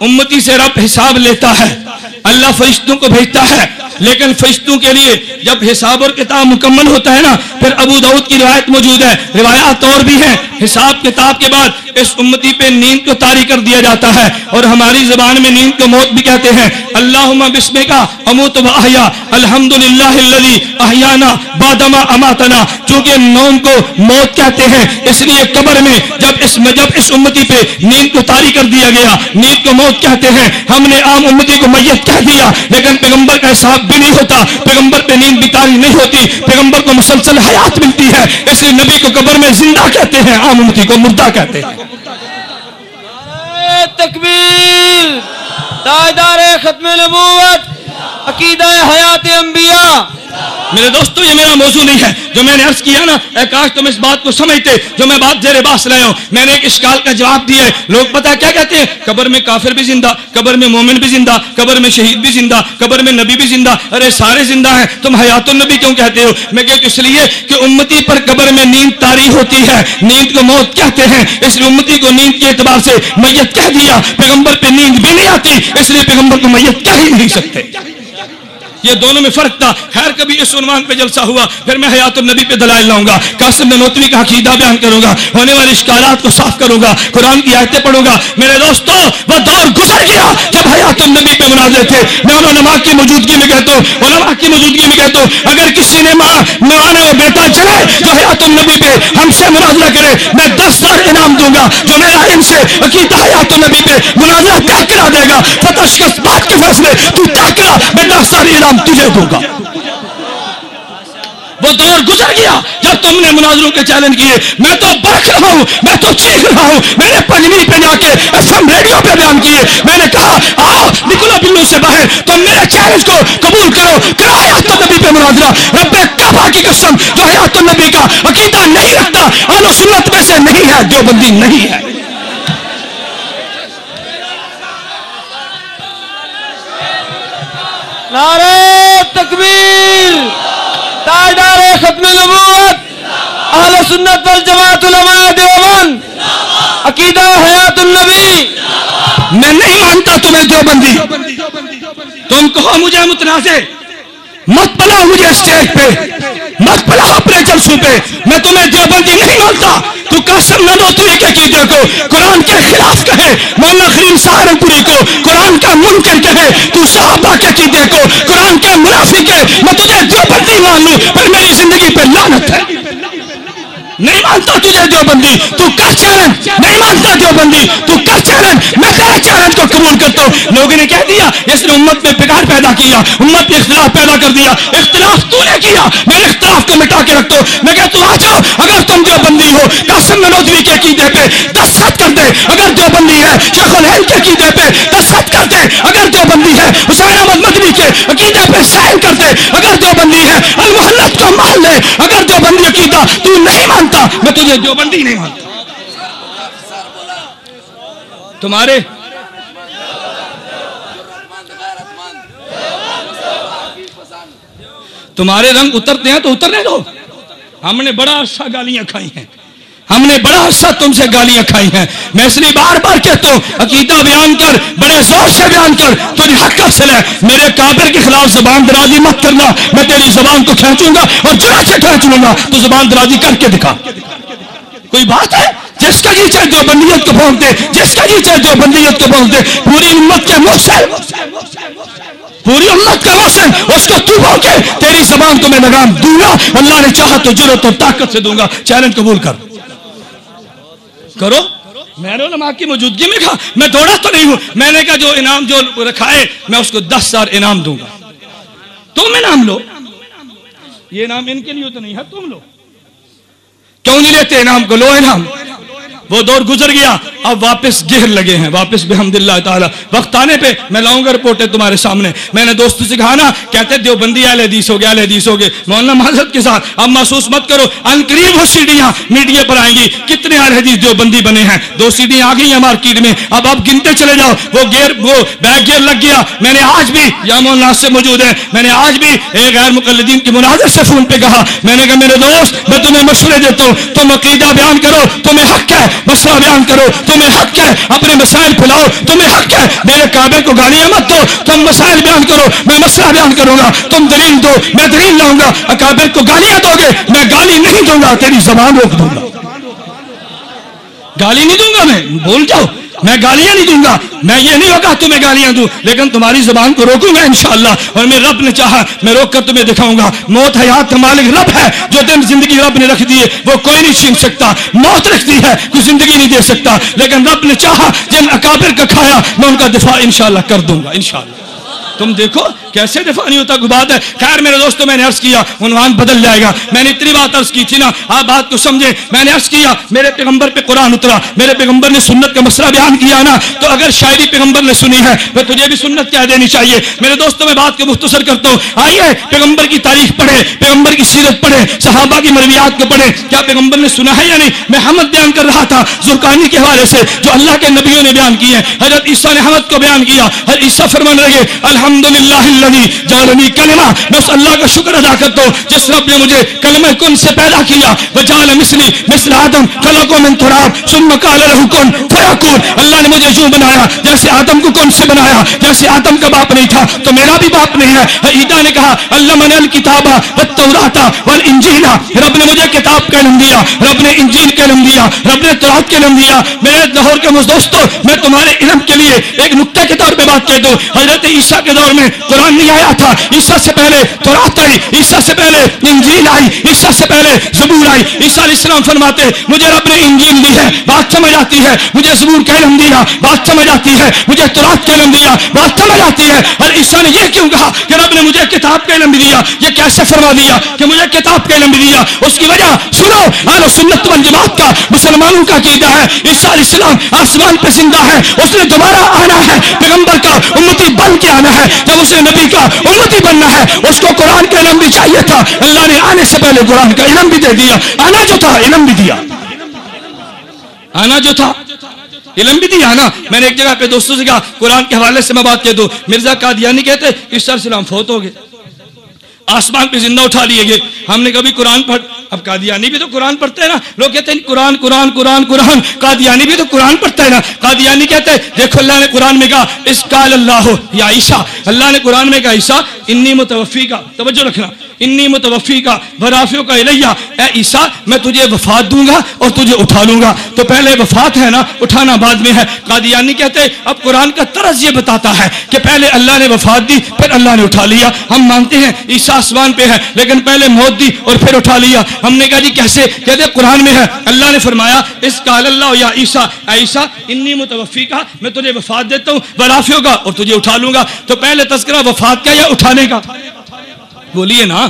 امتی سے رب حساب لیتا ہے۔ اللہ فرشتوں کو بھیجتا ہے۔ لیکن فرشتوں کے لیے جب حساب اور کتاب مکمل ہوتا ہے نا، پھر ابو دعود کی روایت موجود ہے۔ روایات اور بھی ہیں۔ حساب کتاب کے بعد اس امتی پہ نیند کو تاری کر دیا جاتا ہے۔ اور ہماری زبان میں نیند کو موت بھی کہتے ہیں۔ اللہ بسم کا اموت و احیا۔ الحمد للہ احیانا بادما اماتنا۔ چونکہ نوم کو موت کہتے ہیں۔ اس لیے قبر میں جب اس جب اس امتی پہ نیند کو تاری کر دیا گیا، نیند کو موت کہتے ہیں۔ ہم نے عام امتی کو میت کہہ دیا، لیکن پیغمبر کا حساب بھی نہیں ہوتا، پیغمبر پہ نیند بھی نہیں ہوتی، پیغمبر کو مسلسل حیات ملتی ہے، اس لیے نبی کو قبر میں زندہ کہتے ہیں، عام امتی کو مردہ کہتے ہیں۔ تکبیر تاجدار ختم نبوت، عقیدہ حیات انبیاء۔ میرے دوستو، یہ میرا موضوع نہیں ہے۔ جو میں نے عرض کیا نا، اے کاش تم اس بات کو سمجھتے، جو میں بات زیر باس لائے ہوں۔ میں نے ایک اشکال کا جواب دیا ہے۔ لوگ پتہ کیا کہتے ہیں؟ قبر میں کافر بھی زندہ، قبر میں مومن بھی زندہ، قبر میں شہید بھی زندہ، قبر میں نبی بھی زندہ۔ ارے، سارے زندہ ہیں۔ تم حیات النبی کیوں کہتے ہو؟ میں کہتا اس لیے کہ امتی پر قبر میں نیند تاری ہوتی ہے۔ نیند کو موت کہتے ہیں۔ اس لیے امتی کو نیند کے اعتبار سے میت کہہ دیا۔ پیغمبر پہ نیند بھی نہیں آتی، اس لیے پیغمبر کو میت کہہ ہی نہیں سکتے۔ یہ دونوں میں فرق تھا۔ خیر، کبھی اس عنوان پہ جلسہ ہوا، پھر میں حیات النبی پہ دلائل لاؤں گا۔ قاسم ننوتوی کا عقیدہ بیان کروں گا، ہونے والے اشکالات کو صاف کروں گا، قرآن کی آیتیں پڑھوں گا۔ میرے دوستو، وہ دور گزر گیا جب حیات النبی پہ مناظر تھے۔ میں علماء کی موجودگی میں کہتا ہوں علماء کی موجودگی میں کہتا ہوں اگر کسی نے ماں مانے اور بیٹا چلے جو حیات النبی پہ ہم سے مناظرہ کرے۔ میں دس سال انعام دوں گا جو میرا ان سے عقیدہ حیات النبی پہ مناظرہ طے کرا دے گا۔ فتح شکست بات کے فیصلے، تو طے کرا میں دس انعام تجھے دوں گا۔ وہ دور گزر گیا۔ جب تم نے مناظروں کے چیلنج کیے، میں تو برکھ رہا ہوں، میں تو چیخ رہا ہوں۔ میں نے پنجمی پہ جا کے ایف ایم ریڈیو پہ بیان کیے۔ میں نے کہا، آؤ، نکلو بلو سے باہر۔ تم میرے چیلنج کو قبول کرو۔ کرو حیات النبی پہ مناظرہ۔ رب کعبہ کی قسم، جو حیات النبی کا عقیدہ نہیں رکھتا اہل و سنت میں سے نہیں ہے، جو بندی نہیں ہے۔ نعرہ تکبیر تاجدار ختم نبوت اہل سنت والجماعت علماء دیوبند عقیدہ حیات النبی۔ میں نہیں مانتا تمہیں دیوبندی تم کہو مجھے متنازع۔ مت پلا مجھے اسٹیج پہ۔ مت پلاؤ اپنے جلسوں پہ۔ میں تمہیں دیوبندی نہیں مانتا۔ تو قاسم ننوتوی کے عقیدے کو قرآن کے خلاف کہے۔ مولانا خریم سہارنپوری کو قرآن کا منکر کہے۔ تو صحابہ کے عقیدے کو قرآن کے منافق ہے میں تجھے دیوبندی مان لوں، پر میری زندگی پہ لانت ہے۔ نہیں مانتا تجھے جو بندی تو کر چیلنج؟ نہیں مانتا جو بندی تو کر چیلنج؟ میں تیرے چیلنج کو قبول کرتا ہوں۔ لوگوں نے کہہ دیا، اس نے امت میں بگاڑ پیدا کیا، امت میں اختلاف پیدا کر دیا۔ اختلاف تو نے کیا میرے اختلاف کو مٹا کے رکھ دو میں کہتا ہوں، آ جاؤ، اگر تم جو بندی ہو قاسم ننوتوی کے عقیدے پہ دستخط کر دے اگر جو بندی ہے، شیخ الہند کے عقیدے پہ دستخط کر دے اگر جو بندی ہے، حسین احمد مدنی کے عقیدے پہ سائن کر دے اگر جو بندی ہے المحلت کو مان لے۔ اگر جو بندی عقیدہ تو نہیں مان مانتا، میں تجھے جو بندی نہیں مانتا۔ تمہارے تمہارے رنگ اترتے ہیں تو اترنے دو۔ ہم نے بڑا عرصہ گالیاں کھائی ہیں۔ ہم نے بڑا عرصہ تم سے گالیاں کھائی ہیں۔ میں اس لیے بار بار کہتا ہوں، عقیدہ بیان کر، بڑے زور سے بیان کر تجھے حق حاصل ہے۔ میرے کافر کے خلاف زبان درازی مت کرنا، میں تیری زبان کو کھینچوں گا اور جڑا سے کھینچ لوں گا۔ تو زبان درازی کر کے دکھا۔ کوئی بات ہے؟ جس کا جی چاہے جو بندیت کو پہنچ دے جس کا جی چاہے جو بندیت کو پہنچ دے پوری امت کے محسن پوری امت کا محسن اس کو تو پہنچے تیری زبان کو میں لگام دوں گا۔ اللہ نے چاہا تو جرت اور طاقت سے دوں گا۔ چیلنج قبول کر۔ کرو۔ میں نے علماء کی موجودگی میں کہا، میں دوڑا تو نہیں ہوں۔ میں نے کہا، جو انعام جو رکھا ہے میں اس کو دس سال انعام دوں گا۔ تم انعام لو۔ یہ انعام ان کے لیے تو نہیں ہے، تم لو۔ کیوں نہیں لیتے؟ انعام کو لو انعام۔ وہ دور گزر گیا۔ اب واپس گہر لگے ہیں۔ واپس بحمد اللہ تعالیٰ۔ وقت آنے پہ میں لاؤں گا رپورٹیں تمہارے سامنے۔ میں نے دوستوں سے کہا نا، کہتے دیو بندی اہل حدیث ہو گیا اہل حدیث ہو گئے۔ مولانا معذرت کے ساتھ اب محسوس مت کرو ان قریب وہ سیڑھیاں میڈیا پر آئیں گی۔ کتنے اہل حدیث دیو بندی بنے ہیں۔ دو سیڑھیاں آ گئی ہیں مارکیٹ میں۔ اب آپ گنتے چلے جاؤ۔ وہ گیئر وہ بیک گیئر لگ گیا۔ میں نے آج بھی یا مولانا سے موجود ہے میں نے آج بھی ایک غیر مقلدین کی مناظر سے فون پہ کہا۔ میں نے کہا، میرے دوست، میں تمہیں مشورے دیتا ہوں۔ تم عقیدہ بیان کرو۔ تمہیں حق ہے۔ مسئلہ بیان کرو، تمہیں حق ہے، اپنے مسائل پھیلاؤ، تمہیں حق ہے۔ میرے کعبے کو گالیاں مت دو۔ تم مسائل بیان کرو، میں مسئلہ بیان کروں گا۔ تم دلیل دو، میں دلیل لاؤں گا۔ کعبے کو گالیاں دو گے، میں گالی نہیں دوں گا، تیری زبان روک دوں گا۔ گالی نہیں دوں گا میں بول جاؤ۔ میں گالیاں نہیں دوں گا۔ میں یہ نہیں ہوگا تمہیں گالیاں دوں۔ لیکن تمہاری زبان کو روکوں گا انشاءاللہ۔ اور میں رب نے چاہا، میں روک کر تمہیں دکھاؤں گا۔ موت حیات کا مالک رب ہے، جو دن زندگی رب نے رکھ دی ہے۔ وہ کوئی نہیں چھین سکتا۔ موت رکھ دی ہے، کوئی زندگی نہیں دے سکتا۔ لیکن رب نے چاہا، جن اکابر کا کھایا، میں ان کا دفاع انشاءاللہ کر دوں گا، انشاءاللہ۔ تم دیکھو کیسے دفاع نہیں ہوتا؟ کوئی بات ہے۔ خیر میرے دوستوں میں نے عرض کیا، عنوان بدل جائے گا۔ میں نے اتنی بات عرض کی تھی نا، آپ بات کو سمجھے میں نے عرض کیا، میرے پیغمبر پہ قرآن اترا، میرے پیغمبر نے سنت کا مسئلہ بیان کیا نا، تو اگر شاعری پیغمبر نے سنی ہے، تو تجھے بھی سنت کہہ دینی چاہیے۔ میرے دوستوں میں بات کو مختصر کرتا ہوں۔ آئیے، پیغمبر کی تاریخ پڑھے پیغمبر کی سیرت پڑھے صحابہ کی مرویات کو پڑھے کیا پیغمبر نے سنا ہے یا نہیں؟ میں حمد بیان کر رہا تھا زرکانی کے حوالے سے، جو اللہ کے نبیوں نے بیان کی ہے حضرت عیسیٰ نے حمد کو بیان کیا۔ حضرت عیسیٰ فرمان لگے الحمدللہ الذی جعلنی کلمہ میں اس اللہ کا شکر ادا کرتا ہوں، جس رب نے مجھے کلمہ کن سے پیدا کیا وجعل مثلی مثل آدم، خلقو من تراب، ثم قال له کن، فیکون، اللہ نے مجھے یوں بنایا، جیسے آدم کو کن سے بنایا، جیسے آدم کا باپ نہیں تھا، تو میرا بھی باپ نہیں ہے۔ عیدا نے کہا اللہ من الکتابہ والتوراتا والانجیلہ رب نے مجھے کتاب کا علم دیا، رب نے انجیل کا علم دیا، رب نے تورات کا علم دیا۔ میرے لاہور کے دوستو میں تمہارے علم کے لیے ایک نقطہ کے طور پہ بات کہہ دوں۔ حضرت عیسیٰ کے دور میں قرآن قرآن نہیں آیا تھا عیسیٰ سے پہلے تورات آئی عیسیٰ سے پہلے انجیل آئی عیسیٰ سے پہلے زبور آئی۔ عیسیٰ علیہ السلام فرماتے، مجھے رب نے انجیل دی ہے، بات سمجھ آتی ہے۔ مجھے زبور کا علم دیا، بات سمجھ آتی ہے۔ مجھے تورات کا علم دیا، بات سمجھ آتی ہے۔ اور عیسیٰ نے یہ کیوں کہا کہ رب نے مجھے کتاب کا علم بھی دیا؟ یہ کیسے فرما دیا کہ مجھے کتاب کا علم بھی دیا؟ اس کی وجہ سنو، اہل سنت والجماعت کا، مسلمانوں کا عقیدہ ہے۔ عیسیٰ علیہ السلام آسمان پہ زندہ ہے، اس نے دوبارہ آنا ہے، پیغمبر کا امتی بن کے آنا ہے۔ جب اسے نبی نبی کا امتی بننا ہے، اس کو قرآن کا علم بھی چاہیے تھا۔ اللہ نے آنے سے پہلے قرآن کا علم بھی دے دیا۔ آنا جو تھا، علم بھی دیا۔ آنا جو تھا، علم بھی دیا نا؟ میں نے ایک جگہ پہ دوستوں سے کہا، قرآن کے حوالے سے میں بات کہہ دوں۔ مرزا قادیانی کہتے عیسیٰ علیہ السلام فوت ہو گئے۔ آسمان پہ زندہ اٹھا لیے گئے۔ ہم نے کبھی قرآن پڑھ۔ اب قادیانی بھی تو قرآن پڑھتے ہیں نا۔ لوگ کہتے ہیں قرآن قرآن قرآن قرآن۔ قادیانی بھی تو قرآن پڑھتا ہے نا۔ قادیانی کہتے ہیں، دیکھو اللہ نے قرآن میں کہا، اس قال اللہ یا عیسیٰ اللہ نے قرآن میں کہا، عیسیٰ انی متوفی کا۔ توجہ رکھنا۔ انی متوفی کا برافیوں کا الیہ۔ اے عیسیٰ، میں تجھے وفات دوں گا اور تجھے اٹھا لوں گا۔ تو پہلے وفات ہے نا، اٹھانا بعد میں ہے۔ قادیانی کہتے ہیں، اب قرآن کا طرز یہ بتاتا ہے کہ پہلے اللہ نے وفات دی، پھر اللہ نے اٹھا لیا۔ ہم مانتے ہیں، عیسیٰ آسمان پہ ہے، لیکن پہلے موت دی اور پھر اٹھا لیا۔ ہم نے کہا جی کیسے؟ کہتے قرآن میں ہے۔ اللہ نے فرمایا، اس کال اللہ یا عیسیٰ، اے عیسیٰ، انی متوفی کا، میں تجھے وفات دیتا ہوں برافیوں کا اور تجھے اٹھا لوں گا۔ تو پہلے تذکرہ وفات کا یا اٹھانے کا؟ بولیے نا۔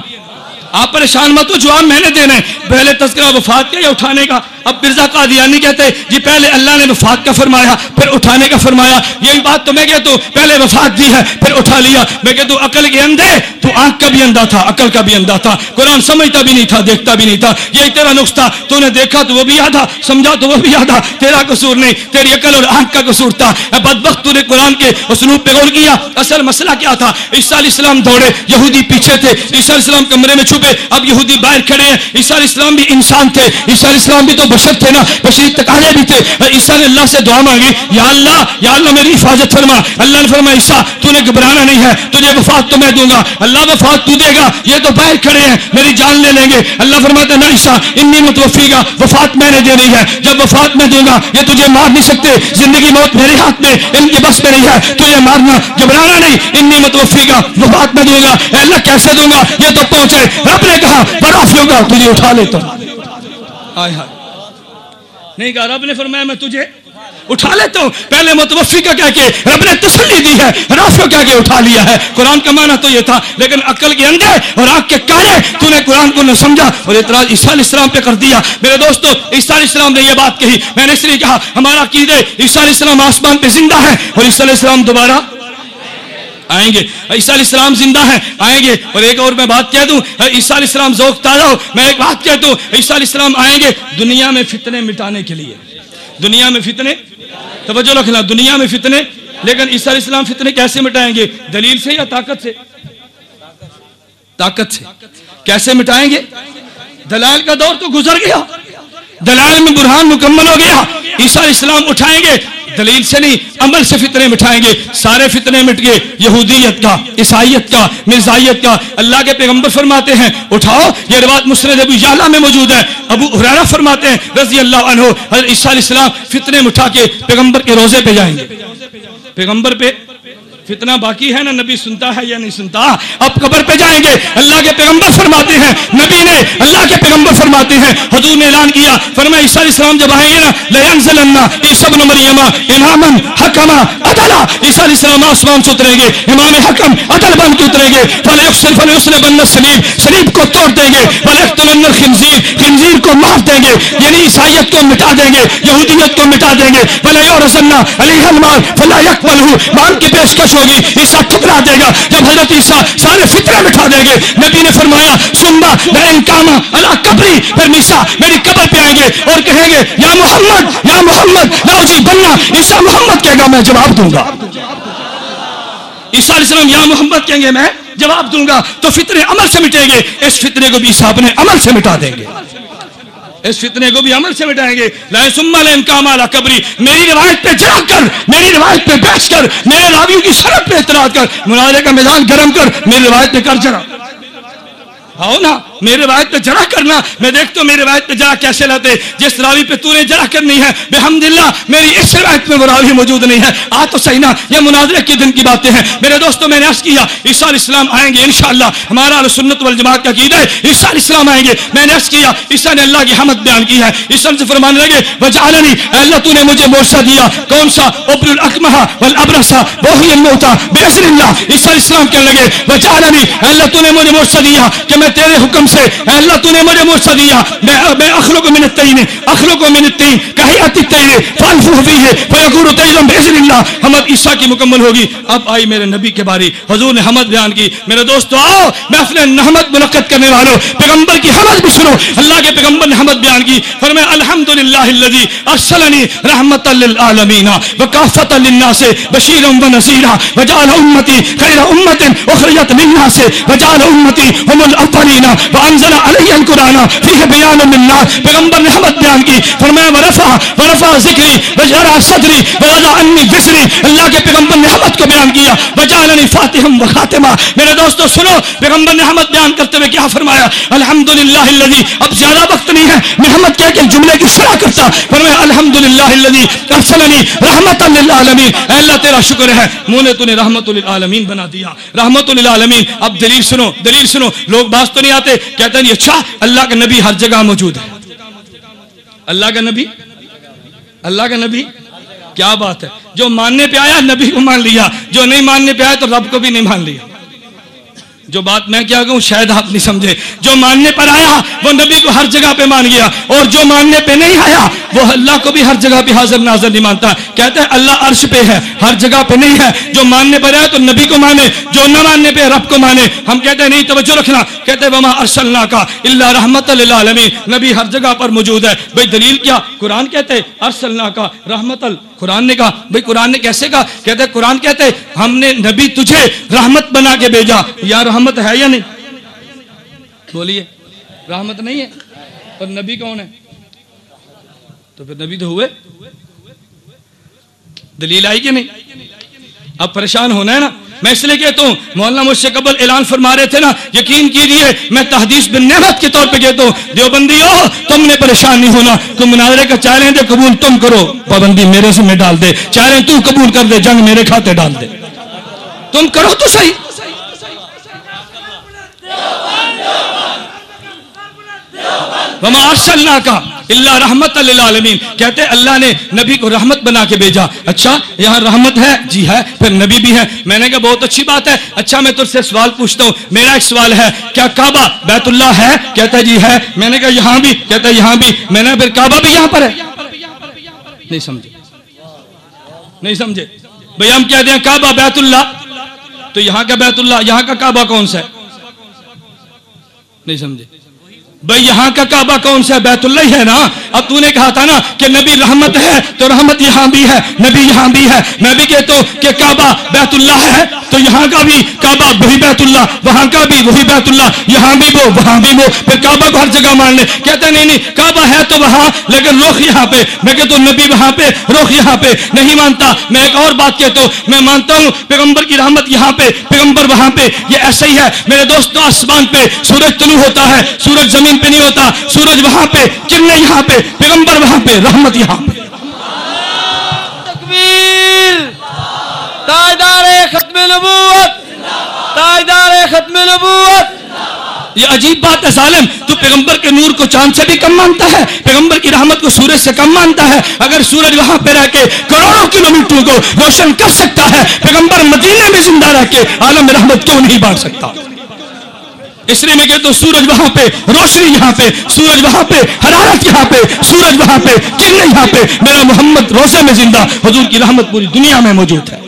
آپ پریشان مت ہو، جواب میں نے دینا ہے۔ پہلے تذکرہ وفات کا یا اٹھانے کا؟ اب مرزا قادیانی کہتے جی پہلے اللہ نے وفات کا فرمایا، پھر اٹھانے کا فرمایا۔ یہی بات تو میں کہتا ہوں، پہلے وفات دی ہے، پھر اٹھا لیا۔ میں کہتا ہوں، عقل کے اندھے، تو آنکھ کا بھی اندھا تھا، عقل کا بھی اندھا تھا۔ قرآن سمجھتا بھی نہیں تھا، دیکھتا بھی نہیں تھا۔ یہی تیرا نقصہ تو نے دیکھا تو وہ بھی یاد سمجھا تو وہ بھی یاد تیرا قصور نہیں، تیری عقل اور آنکھ کا قصور تھا۔ اے بدبخت، تو نے قرآن کے اسلوب پہ غور کیا۔ اصل مسئلہ کیا تھا؟ عیسیٰ علیہ السلام دوڑے، یہودی پیچھے تھے۔ عیسیٰ علیہ السلام کمرے میں چھپ چھپے اب یہودی باہر کھڑے ہیں۔ عیسیٰ علیہ السلام بھی انسان تھے۔ عیسیٰ علیہ السلام بھی تو بشر تھے نا۔ بشری تقاضے بھی تھے۔ عیسیٰ نے اللہ سے دعا مانگی، یا اللہ یا اللہ میری حفاظت فرما۔ اللہ نے فرمایا، عیسیٰ تو نے گھبرانا نہیں ہے۔ تجھے وفات تو میں دوں گا۔ اللہ وفات تو دے گا۔ یہ تو باہر کھڑے ہیں۔ میری جان لے لیں گے۔ اللہ فرماتا نہ عیسیٰ، انی متوفی گا وفات میں نے دینی ہے۔ جب وفات میں دوں گا، یہ تجھے مار نہیں سکتے۔ زندگی موت میرے ہاتھ میں ان کی بس میں نہیں ہے۔ تجھے مارنا، گھبرانا نہیں۔ انی متوفی گا وفات میں دوں گا۔ اے اللہ، کیسے دوں گا؟ یہ تو پہنچے۔ رب نے کہا برافیوں گا تجھے اٹھا لیتا ہوں۔ نہیں کہا، رب نے فرمایا، میں تجھے اٹھا لیتا ہوں۔ پہلے متوفی کا کہہ کے رب نے تسلی دی ہے رافع کہہ کے اٹھا لیا ہے۔ قرآن کا معنی تو یہ تھا، لیکن عقل کے اندھے اور آنکھ کے کانے تو نے قرآن کو نہ سمجھا اور اعتراض عیسیٰ علیہ السلام پہ کر دیا۔ میرے دوستو، عیسیٰ علیہ السلام نے یہ بات کہی۔ میں نے اس لیے کہا، ہمارا عقیدے عیسیٰ علیہ السلام آسمان پہ زندہ ہے اور عیسیٰ علیہ السلام دوبارہ آئیں گے۔ عیسیٰ علیہ السلام زندہ ہیں۔ آئیں گے۔ اور ایک اور میں بات کہہ دوں۔ عیسیٰ علیہ السلام ذوق تازہ ہو۔ میں ایک بات کہہ دوں۔ عیسیٰ علیہ السلام آئیں گے دنیا میں فتنے مٹانے کے لیے۔ دنیا میں فتنے۔ توجہ رکھنا، دنیا میں فتنے۔ لیکن عیسیٰ علیہ السلام فتنے کیسے مٹائیں گے؟ دلیل سے یا طاقت سے؟ طاقت سے۔ کیسے مٹائیں گے؟ دلائل کا دور تو گزر گیا۔ دلائل میں برہان مکمل ہو گیا۔ عیسیٰ علیہ السلام اٹھائیں گے۔ دلیل سے نہیں، عمل سے فتنے مٹھائیں گے، سارے فتنے مٹ گئے، یہودیت کا، عیسائیت کا، مرزائیت کا۔ اللہ کے پیغمبر فرماتے ہیں، اٹھاؤ، یہ روایت مسند ابو یعلا میں موجود ہے۔ ابو حریرہ فرماتے ہیں، رضی اللہ عنہ، حضرت عیسیٰ علیہ السلام فتنے مٹھا کے پیغمبر کے روزے پہ جائیں گے۔ پیغمبر پہ فتنہ باقی ہے نا نبی سنتا ہے یا نہیں سنتا۔ اب قبر پہ جائیں گے، اللہ کے پیغمبر فرماتے ہیں، نبی نے اللہ کے پیغمبر فرماتے ہیں، حضور نے اعلان کیا۔ فرمایا، عیسیٰ علیہ السلام جب آئیں گے نا لینزلن عیسی ابن مریم اماما حکما عدلا عیسیٰ علیہ السلام آسمان سے اتریں گے، امام حکم عدل بن کے اتریں گے۔ فلیکسر فلیسر بن سلیب سلیب کو توڑ دیں گے فلیقتلن الخنزیر خنزیر کو مار دیں گے یعنی عیسائیت کو مٹا دیں گے، یہودیت کو مٹا دیں گے۔ فلا یورزن علیہ المال فلا یقبلہ مال کی پیشکش ہوگی عیسیٰ ٹکرا دے گا۔ جب حضرت عیسیٰ سارے فطرے مٹھا دیں گے، نبی نے فرمایا سنبا میں انکاما اللہ قبری، پھر عیسیٰ میری قبر پہ آئیں گے اور کہیں گے، یا محمد یا محمد لاؤ جی بننا عیسیٰ محمد کہے گا، میں جواب دوں گا۔ عیسیٰ علیہ السلام، یا محمد کہیں گے، میں جواب دوں گا۔ تو فطرے عمل سے مٹیں گے۔ اس فطرے کو بھی عیسیٰ اپنے عمل سے مٹا دیں گے۔ اس فتنے کو بھی عمل سے مٹائیں گے۔ لائے سما لین کامالا قبری۔ میری روایت پہ جا کر، میری روایت پہ بیٹھ کر، میرے راویوں کی سڑک پہ اعتراض کر۔ مناظرے کا میدان گرم کر، میری روایت پہ کر چڑھا آؤ نا میری روایت پہ جرا کرنا۔ میں دیکھتا ہوں میری روایت پہ جرا کیسے لاتے۔ جس راوی پہ تو نے جرا کرنی ہے بحمدللہ میری اس روایت پہ وہ راوی موجود نہیں ہے۔ آ تو صحیح نا، یہ مناظرے کے دن کی باتیں ہیں۔ میرے دوستوں میں نے عرض کیا، عیسیٰ علیہ السلام آئیں گے انشاءاللہ۔ ہمارا اہل سنت والجماعت کا عقیدہ ہے، عیسیٰ علیہ السلام آئیں گے۔ میں نے عرض کیا، عیسیٰ نے اللہ کی حمد بیان کی ہے۔ عیسیٰ سے فرمانے لگے، وجعلنی، اے اللہ تو نے مجھے موسیٰ دیا۔ کون سا؟ ابر الاکمہ والابرسہ وہی الموتا بیعزن اللہ، عیسیٰ علیہ السلام کہنے لگے، وجعلنی، اے اللہ تو نے مجھے موسیٰ دیا کہ میں تیرے حکم سے، اے اللہ تو نے مجھے موسیٰ دیا۔ میں میں اخلق من التین اخلق من التین کہیت التین فانفوح فیہ، فیکون تیزم بیعزن اللہ۔ حمد عیسیٰ کی مکمل ہوگی۔ اب آئی میرے نبی کے باری حضور نے حمد بیان کی۔ میرے دوستو، آؤ، میں اپنے حمد منعقد کرنے والوں پیغمبر کی حمد بھی سنو۔ اللہ کے پیغمبر نے حمد بیان کی۔ فرمایا، الحمدللہ الذی ارسلنی رحمتا للعالمین وکافتا للناس بشیرا ونذیرا وجعل امتی خیر امت اخرجت للناس وجعل امتی هم الاولین وانزل علی القرآن فیہ بیان للہ پیغمبر نے حمد بیان کی فرمایا، ورفع ورفع ذکری وجرا صدری، ووضع انی جسری اللہ کے پیغمبر نے حمد کو بیان کیا، وجعلنی فاتحم وخاتمہ میرے دوستو، سنو، پیغمبر نے حمد بیان کرتے ہوئے کیا فرمایا، الحمدللہ الذی اب زیادہ وقت نہیں ہے، میں حمد کہہ کے جملے کی شرح کرتا، فرمایا، الحمدللہ الذی ارسلنی رحمتا للعالمین اے اللہ، تیرا شکر ہے، منہ نے تو نے رحمت للعالمین بنا دیا، رحمت للعالمین، اب دلیل سنو دلیل سنو، لوگ بات پاس تو نہیں آتے، کہتے ہیں اچھا اللہ کا نبی ہر جگہ موجود ہے۔ اللہ کا نبی؟ اللہ کا نبی؟ کیا بات ہے۔ جو ماننے پہ آیا، نبی کو مان لیا۔ جو نہیں ماننے پہ آیا، تو رب کو بھی نہیں مان لیا۔ جو بات میں کیا کہوں شاید آپ نہیں سمجھے۔ جو ماننے پر آیا، وہ نبی کو ہر جگہ پہ مان گیا۔ اور جو ماننے پہ نہیں آیا، وہ اللہ کو بھی ہر جگہ پہ حاضر ناظر نہیں مانتا۔ کہتا ہے، اللہ عرش پہ ہے، ہر جگہ پہ نہیں ہے۔ جو ماننے پر آیا تو نبی کو مانے، جو نہ ماننے پہ رب کو مانے۔ ہم کہتے ہیں، نہیں، توجہ رکھنا۔ کہتے ہیں، وما ارسلنا کا اللہ رحمت للعالمین نبی ہر جگہ پر موجود ہے۔ بھئی دلیل کیا؟ قرآن کہتے ہیں ارسلنا کا رحمت ال قرآن نے کہا، بھئی قرآن نے کیسے کہا؟ کہتے قرآن کہتے ہم نے نبی تجھے رحمت بنا کے بھیجا۔ یا رحمت ہے یا نہیں؟ بولیے، رحمت نہیں ہے اور نبی کون ہے؟ تو پھر نبی تو ہوئے۔ دلیل آئی کہ نہیں؟ اب پریشان ہونا ہے نا۔ میں اس لیے کہتا ہوں، مولانا مجھ سے قبل اعلان فرما رہے تھے نا، یقین کیجیے، میں تحدیث بن نعمت کے طور پہ کہتا ہوں، دیوبندی ہو تم نے پریشان نہیں ہونا۔ تم مناظرے کا چیلنج قبول تم کرو۔ پابندی میرے سے میں ڈال دے۔ چیلنج تو قبول کر دے، جنگ میرے کھاتے ڈال دے۔ تم کرو تو صحیح۔ وما ارسلنا کا اللہ رحمت للعالمین کہتے ہیں، اللہ نے نبی کو رحمت بنا کے بھیجا۔ اچھا یہاں رحمت ہے؟ جی ہے، پھر نبی بھی ہے۔ میں نے کہا، بہت اچھی بات ہے۔ اچھا میں تجھ سے سوال پوچھتا ہوں۔ میرا ایک سوال ہے، کیا کعبہ بیت اللہ ہے؟ کہتا ہے جی ہے۔ میں نے کہا، یہاں بھی۔ کہتا ہے یہاں بھی۔ میں نے پھر کعبہ بھی یہاں پر ہے؟ نہیں سمجھے۔ نہیں سمجھے۔ بھئی ہم کہہ دیں، کعبہ بیت اللہ۔ تو یہاں کا بیت اللہ، یہاں کا کعبہ کون سا ہے؟ نہیں سمجھے۔ بھائی یہاں کا کعبہ کون سا بیت اللہ ہی ہے نا؟ اب تو نے کہا تھا نا کہ نبی رحمت ہے تو رحمت یہاں بھی ہے، نبی یہاں بھی ہے۔ میں بھی کہتا ہوں کہ کعبہ بیت اللہ ہے تو یہاں کا بھی کعبہ وہی بیت اللہ وہاں کا بھی وہی بیت اللہ یہاں بھی وہ، وہاں بھی وہ۔ پھر کعبہ کو ہر جگہ مان لے کہتا نہیں نہیں، کعبہ ہے تو وہاں، لیکن روخ یہاں پہ۔ میں کہتا ہوں نبی وہاں پہ روخ یہاں پہ۔ نہیں مانتا، میں ایک اور بات کہتا ہوں، میں مانتا ہوں پیغمبر کی رحمت یہاں پہ، پیغمبر وہاں پہ، یہ ایسا ہی ہے۔ میرے دوستوں آسمان پہ سورج طلوع ہوتا ہے، سورج زمین زمین پہ نہیں ہوتا۔ سورج وہاں پہ چلنے یہاں پہ پیغمبر وہاں پہ رحمت یہاں پہ۔ تکبیر۔ تاجدار ختم نبوت۔ تاجدار ختم نبوت۔ یہ عجیب بات ہے سالم تو پیغمبر کے نور کو چاند سے بھی کم مانتا ہے پیغمبر کی رحمت کو سورج سے کم مانتا ہے۔ اگر سورج وہاں پہ رہ کے کروڑوں کلومیٹروں کو روشن کر سکتا ہے۔ پیغمبر مدینہ میں زندہ رہ کے عالم رحمت کیوں نہیں بانٹ سکتا؟ اس لیے میں کہتا ہوں سورج وہاں پہ، روشنی یہاں پہ، سورج وہاں پہ، حرارت یہاں پہ، سورج وہاں پہ کرنے یہاں پہ۔ میرا محمد روزے میں زندہ، حضور کی رحمت پوری دنیا میں موجود ہے۔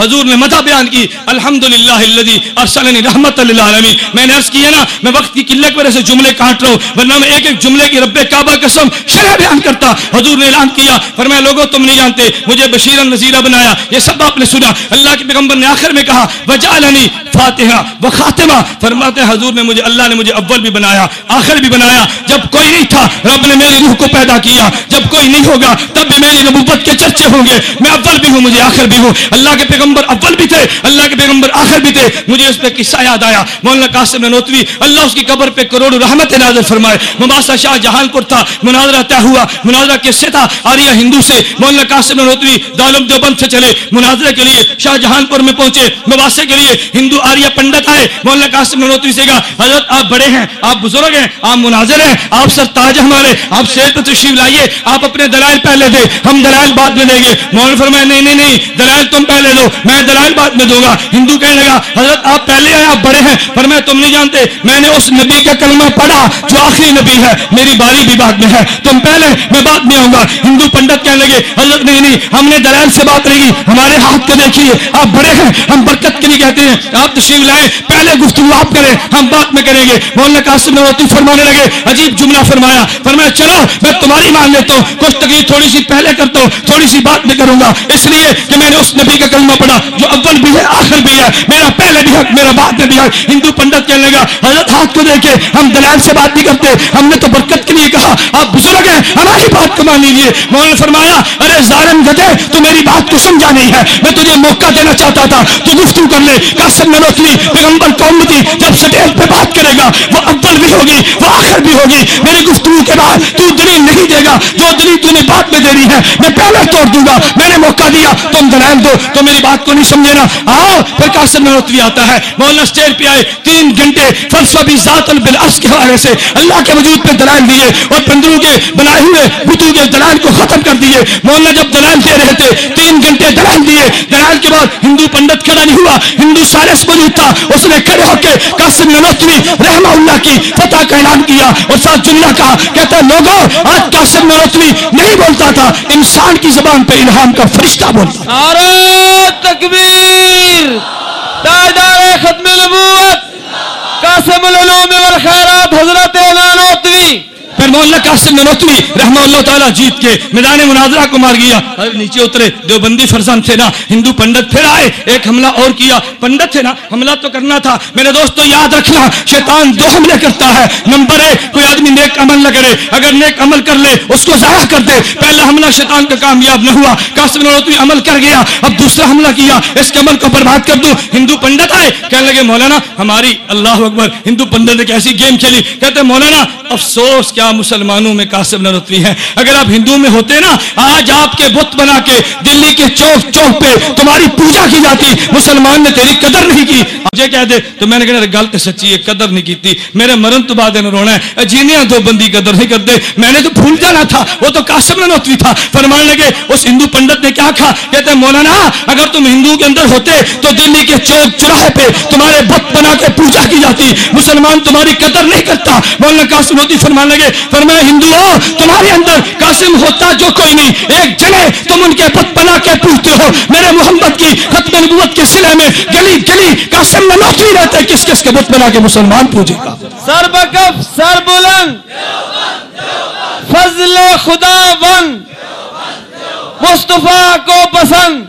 حضور نے مدہ بیان کی، الحمدللہ الذی ارسلنی رحمت اللہ للعالمین۔ میں نے ارس کیا نا، میں وقت کی قلت وجہ سے جملے کاٹ رہا ہوں، ورنہ میں ایک ایک جملے کی رب کعبہ قسم شرح بیان کرتا۔ حضور نے اعلان کیا، فرمایا، لوگوں، تم نہیں جانتے، مجھے بشیر نذیرہ بنایا۔ یہ سب آپ نے سنا۔ اللہ کی پیغمبر نے آخر میں کہا، وجعلنی فاتحہ وخاتمہ فرماتے ہیں، حضور نے مجھے، اللہ نے مجھے اول بھی بنایا، آخر بھی بنایا۔ جب کوئی نہیں تھا، رب نے میری روح کو پیدا کیا۔ جب کوئی نہیں ہوگا، تب بھی میری نبوت کے چرچے ہوں گے۔ میں اول بھی ہوں، مجھے آخر بھی ہوں۔ اللہ کے پیغمبر پیغمبر اول بھی تھے، اللہ کے پیغمبر آخر بھی تھے۔ مجھے اس پہ قصہ یاد آیا۔ مولانا قاسم نوتوی اللہ اس کی قبر پہ کروڑ رحمت نازل فرمائے۔ مباسا شاہ جہان پور تھا، مناظرہ طے ہوا، مناظرہ کس سے تھا آریا ہندو سے۔ مولانا قاسم نوتوی دالم دیوبند سے چلے مناظرہ کے لیے شاہ جہان پور میں پہنچے مباحثے کے لیے ہندو آریہ پنڈت آئے۔ مولانا قاسم نوتوی سے کہا، حضرت آپ بڑے ہیں، آپ بزرگ ہیں، آپ مناظر ہیں، آپ سر تاج ہمارے، آپ شیر پہ تشریف لائیے، آپ اپنے دلائل پہلے تھے ہم دلائل بعد میں دیں گے۔ مولانا فرمائے نہیں نہیں نہیں، دلائل تم پہلے لو میں دلائل بات میں دوں گا۔ ہندو کہنے لگا، حضرت آپ پہلے آئے، آپ بڑے ہیں، پر میں تم نہیں جانتے، میں نے اس نبی کا کلمہ پڑھا جو آخری نبی ہے، میری باری بھی بعد میں ہے۔ تم پہلے، میں بعد میں آؤں گا۔ ہندو پنڈت کہنے لگے، حضرت نہیں نہیں، ہم نے دلائل سے بات رہی ہمارے ہاتھ کو دیکھیے، آپ بڑے ہیں، ہم برکت کے لیے کہتے ہیں۔ آپ تشریف لائیں، پہلے گفتگو آپ کریں، ہم بات میں کریں گے۔ مولانا قاسم نے نوتی فرمانے لگے، عجیب جملہ فرمایا فرمایا چلو، میں تمہاری مان لیتا ہوں کچھ تکلیف تھوڑی سی پہلے کرتا ہوں، تھوڑی سی بات میں کروں گا۔ اس لیے کہ میں نے اس نبی کا کلمہ پڑا جو اول بھی ہے، آخر بھی ہے۔ میرا پہلے بھی ہے، میرا بعد میں بھی ہے۔ ہندو پنڈت کہنے لگا، حضرت ہاتھ کو دیکھے، ہم دلائل سے بات نہیں کرتے، ہم نے تو برکت کے لیے کہا، آپ بزرگ ہیں، ہماری بات کو مان لیجیے مولانا نے فرمایا، ارے زارم گدے، تو میری بات کو سمجھا نہیں ہے۔ میں تجھے موقع دینا چاہتا تھا، تو گفتگو کر لے۔ کاسم میں نوکری پیغمبر قوم تھی جب سٹیج پہ بات کرے گا، وہ اول بھی ہوگی، وہ آخر بھی ہوگی۔ میری گفتگو کے بعد تو دلیل نہیں دے گا، جو دلیل تو نے بعد میں رہی ہے، میں پہلے توڑ دوں گا۔ میں نے موقع دیا، تم دلائل دو، تو میری بات بات کو نہیں سمجھے نا آؤ، پھر قاسم نوتوی آتا ہے؟ مولانا اسٹیج پہ آئے تین گھنٹے فلسفہ بھی ذات البلاس کے حوالے سے اللہ کے وجود پہ دلائل دیے اور پندروں کے بنائے ہوئے بتوں کے دلائل کو ختم کر دیے۔ مولانا جب دلائل دے رہے تھے، تین گھنٹے دلائل دیے۔ دلائل کے بعد ہندو پنڈت کھڑا نہیں ہوا، ہندو سالس موجود تھا۔ اس نے کھڑے ہو کے قاسم نوتوی رحمہ اللہ کی فتح کا اعلان کیا اور ساتھ جملہ کہا، کہتا ہے لوگو آج قاسم نوتوی نہیں بولتا تھا، انسان کی زبان پہ الہام کا فرشتہ بولتا نعرہ تکبیر! دار ختم نبوت! مولانا قاسم ننوتوی رحمہ اللہ تعالیٰ جیت کے میدان مناظرہ کو مار گیا۔ ارے نیچے اترے۔ دو بندی فرزان تھے نا، ہندو پندت پھر آئے۔ ایک حملہ اور کیا۔ پندت تھے نا، حملہ تو کرنا تھا۔ میرے دوستو، یاد رکھنا، شیطان دو حملے کرتا ہے۔ نمبر اے کوئی آدمی نیک عمل نہ کرے۔ اگر نیک عمل کر لے، اس کو ضائع کر دے۔ پہلا حملہ شیطان کا کامیاب نہ ہوا۔ قاسم ننوتوی عمل کر گیا۔ اب دوسرا حملہ کیا۔ اس کے عمل کو برباد کر دوں ہندو پنڈت آئے۔ کہنے لگے، مولانا، ہماری اللہ اکبر، ہندو پنڈت ایک ایسی گیم کھیلی۔ کہتے مولانا، افسوس، کیا مجھ مسلمانوں میں قاسم نرتوی ہیں۔ اگر آپ ہندو میں ہوتے نا، آج آپ کے بت بنا کے دلی کے چوک چوک پہ تمہاری پوجا کی جاتی، مسلمان نے تیری قدر نہیں کی۔ مجھے کہہ دے، تو میں نے کہنا گل سچی ہے، قدر نہیں کیتی میرے مرن تو بعد رونا ہے۔ جینیا دو بندی قدر نہیں کرتے میں نے تو بھول جانا تھا، وہ تو قاسم نرتوی تھا۔ فرمان لگے، اس ہندو پنڈت نے کیا کہا؟ کہتے ہیں، مولانا، اگر تم ہندو کے اندر ہوتے تو دلی کے چوک چراہے پہ تمہارے بت بنا کے پوجا کی جاتی۔ مسلمان تمہاری قدر نہیں کرتا۔ مولانا قاسم ہوتی فرمان لگے فرمایا ہندوؤں تمہارے اندر قاسم ہوتا جو کوئی نہیں۔ ایک جنے تم ان کے پت بنا کے پوچھتے ہو۔ میرے محمد کی ختم نبوت کے سلے میں گلی گلی قاسم میں نوکری رہتے کس کس کے بت بنا کے مسلمان پوجے گا؟ سر بکف، سر بلند۔ فضل خدا بند مصطفیٰ کو پسند۔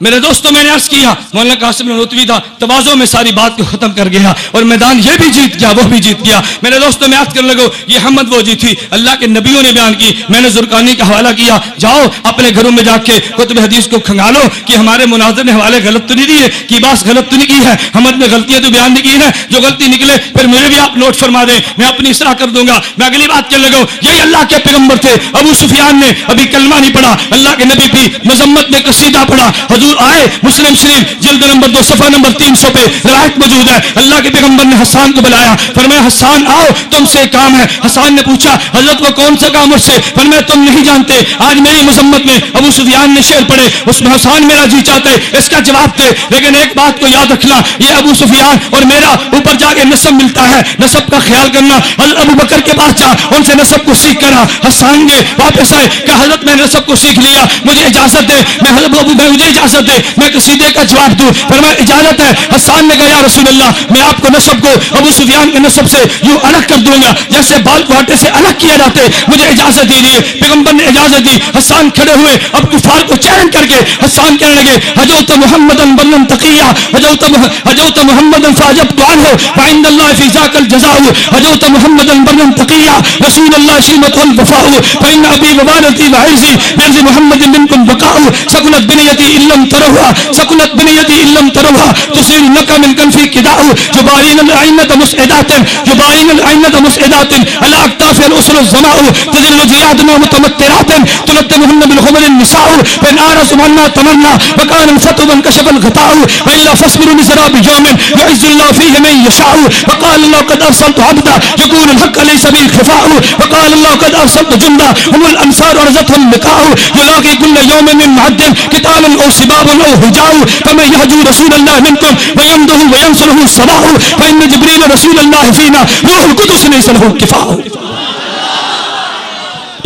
میرے دوستوں، میں نے عرض کیا، مولانا قاسم نوتوی تھا توازوں میں ساری بات کو ختم کر گیا اور میدان یہ بھی جیت گیا، وہ بھی جیت گیا۔ میرے دوستوں، میں عرض کرنے لگو، یہ حمد وہ جیت تھی۔ اللہ کے نبیوں نے بیان کی، میں نے زرکانی کا حوالہ کیا۔ جاؤ، اپنے گھروں میں جا کے کتب حدیث کو کھنگالو کہ ہمارے مناظر نے حوالے غلط تو نہیں دیے کہ بات غلط تو نہیں کی ہے۔ حمد نے غلطیاں تو بیان نہیں کی ہے جو غلطی نکلے، پھر مجھے بھی آپ نوٹ فرما دیں، میں اپنی اصلاح کر دوں گا۔ میں اگلی بات کرنے لگوں یہی اللہ کے پیغمبر تھے۔ ابو سفیان نے ابھی کلمہ نہیں پڑھا، اللہ کے نبی بھی مذمت میں قصیدہ پڑھا۔ حضور موجود آئے، مسلم شریف، جلد نمبر دو، صفحہ نمبر تین سو پہ روایت موجود ہے۔ اللہ کے پیغمبر نے حسان کو بلایا۔ فرمایا، حسان، آؤ، تم سے کام ہے۔ حسان نے پوچھا، حضرت کو کون سا کام اس سے؟ فرمایا، تم نہیں جانتے۔ آج میری مذمت میں ابو سفیان نے شعر پڑھے۔ اس میں حسان میرا جی چاہتے، اس کا جواب دے۔ لیکن ایک بات کو یاد رکھنا، یہ ابو سفیان اور میرا اوپر جا کے نصب ملتا ہے۔ نصب کا خیال کرنا ابو بکر کے پاس جا، ان سے نصب کو سیکھ کرا۔ حسان نے واپس آئے کہ حضرت، میں نصب کو سیکھ لیا، مجھے اجازت دے۔ میں حضرت ابو میں مجھے اجازت اجازت دے، میں قصیدے کا جواب دوں۔ پر میں اجازت ہے، حسان نے کہا، یا رسول اللہ، میں آپ کو نصب کو ابو سفیان کے نصب سے یوں الگ کر دوں گا، جیسے بال کو آٹے سے الگ کیا جاتے۔ مجھے اجازت دی دیے پیغمبر نے اجازت دی۔ حسان کھڑے ہوئے، اب کفار کو چیلنج کر کے حسان کہنے لگے حجوت محمد برن تقیہ حجوت حجوت محمد فاجب تو عنہ فعند اللہ فی ذاک الجزاء حجوت محمد برن تقیہ، رسول اللہ شیمت الوفاء فإن أبي ووالدي وعزي بعز محمد منكم بقاء سكنت بنيتي إن لم تروها سكنت بنيتي إن لم تروها تصير لك من كنفي كداء جبارين الأئمة مسعدات جبارين الأئمة مسعدات على أكتاف الأسر الزماء تذل جيادنا متمترات تلتمهن بالخمر النساء فإن آرس منا تمنى وكان الفتو من كشف الغطاء وإلا فاصبروا لسراب يوم يعز الله فيه من يشاء وقال الله قد أرسلت عبدا يقول الحق ليس به خفاء وقال الله قد أرسلت جندا، هم الأنصار ورزتهم لقاء يلاقي كل يوم من معد قتال أو سباب أو هجاء فمن يهجو رسول الله منكم ويمده وينصره الصباح، فإن جبريل رسول الله فينا، روح القدس ليس له كفاء.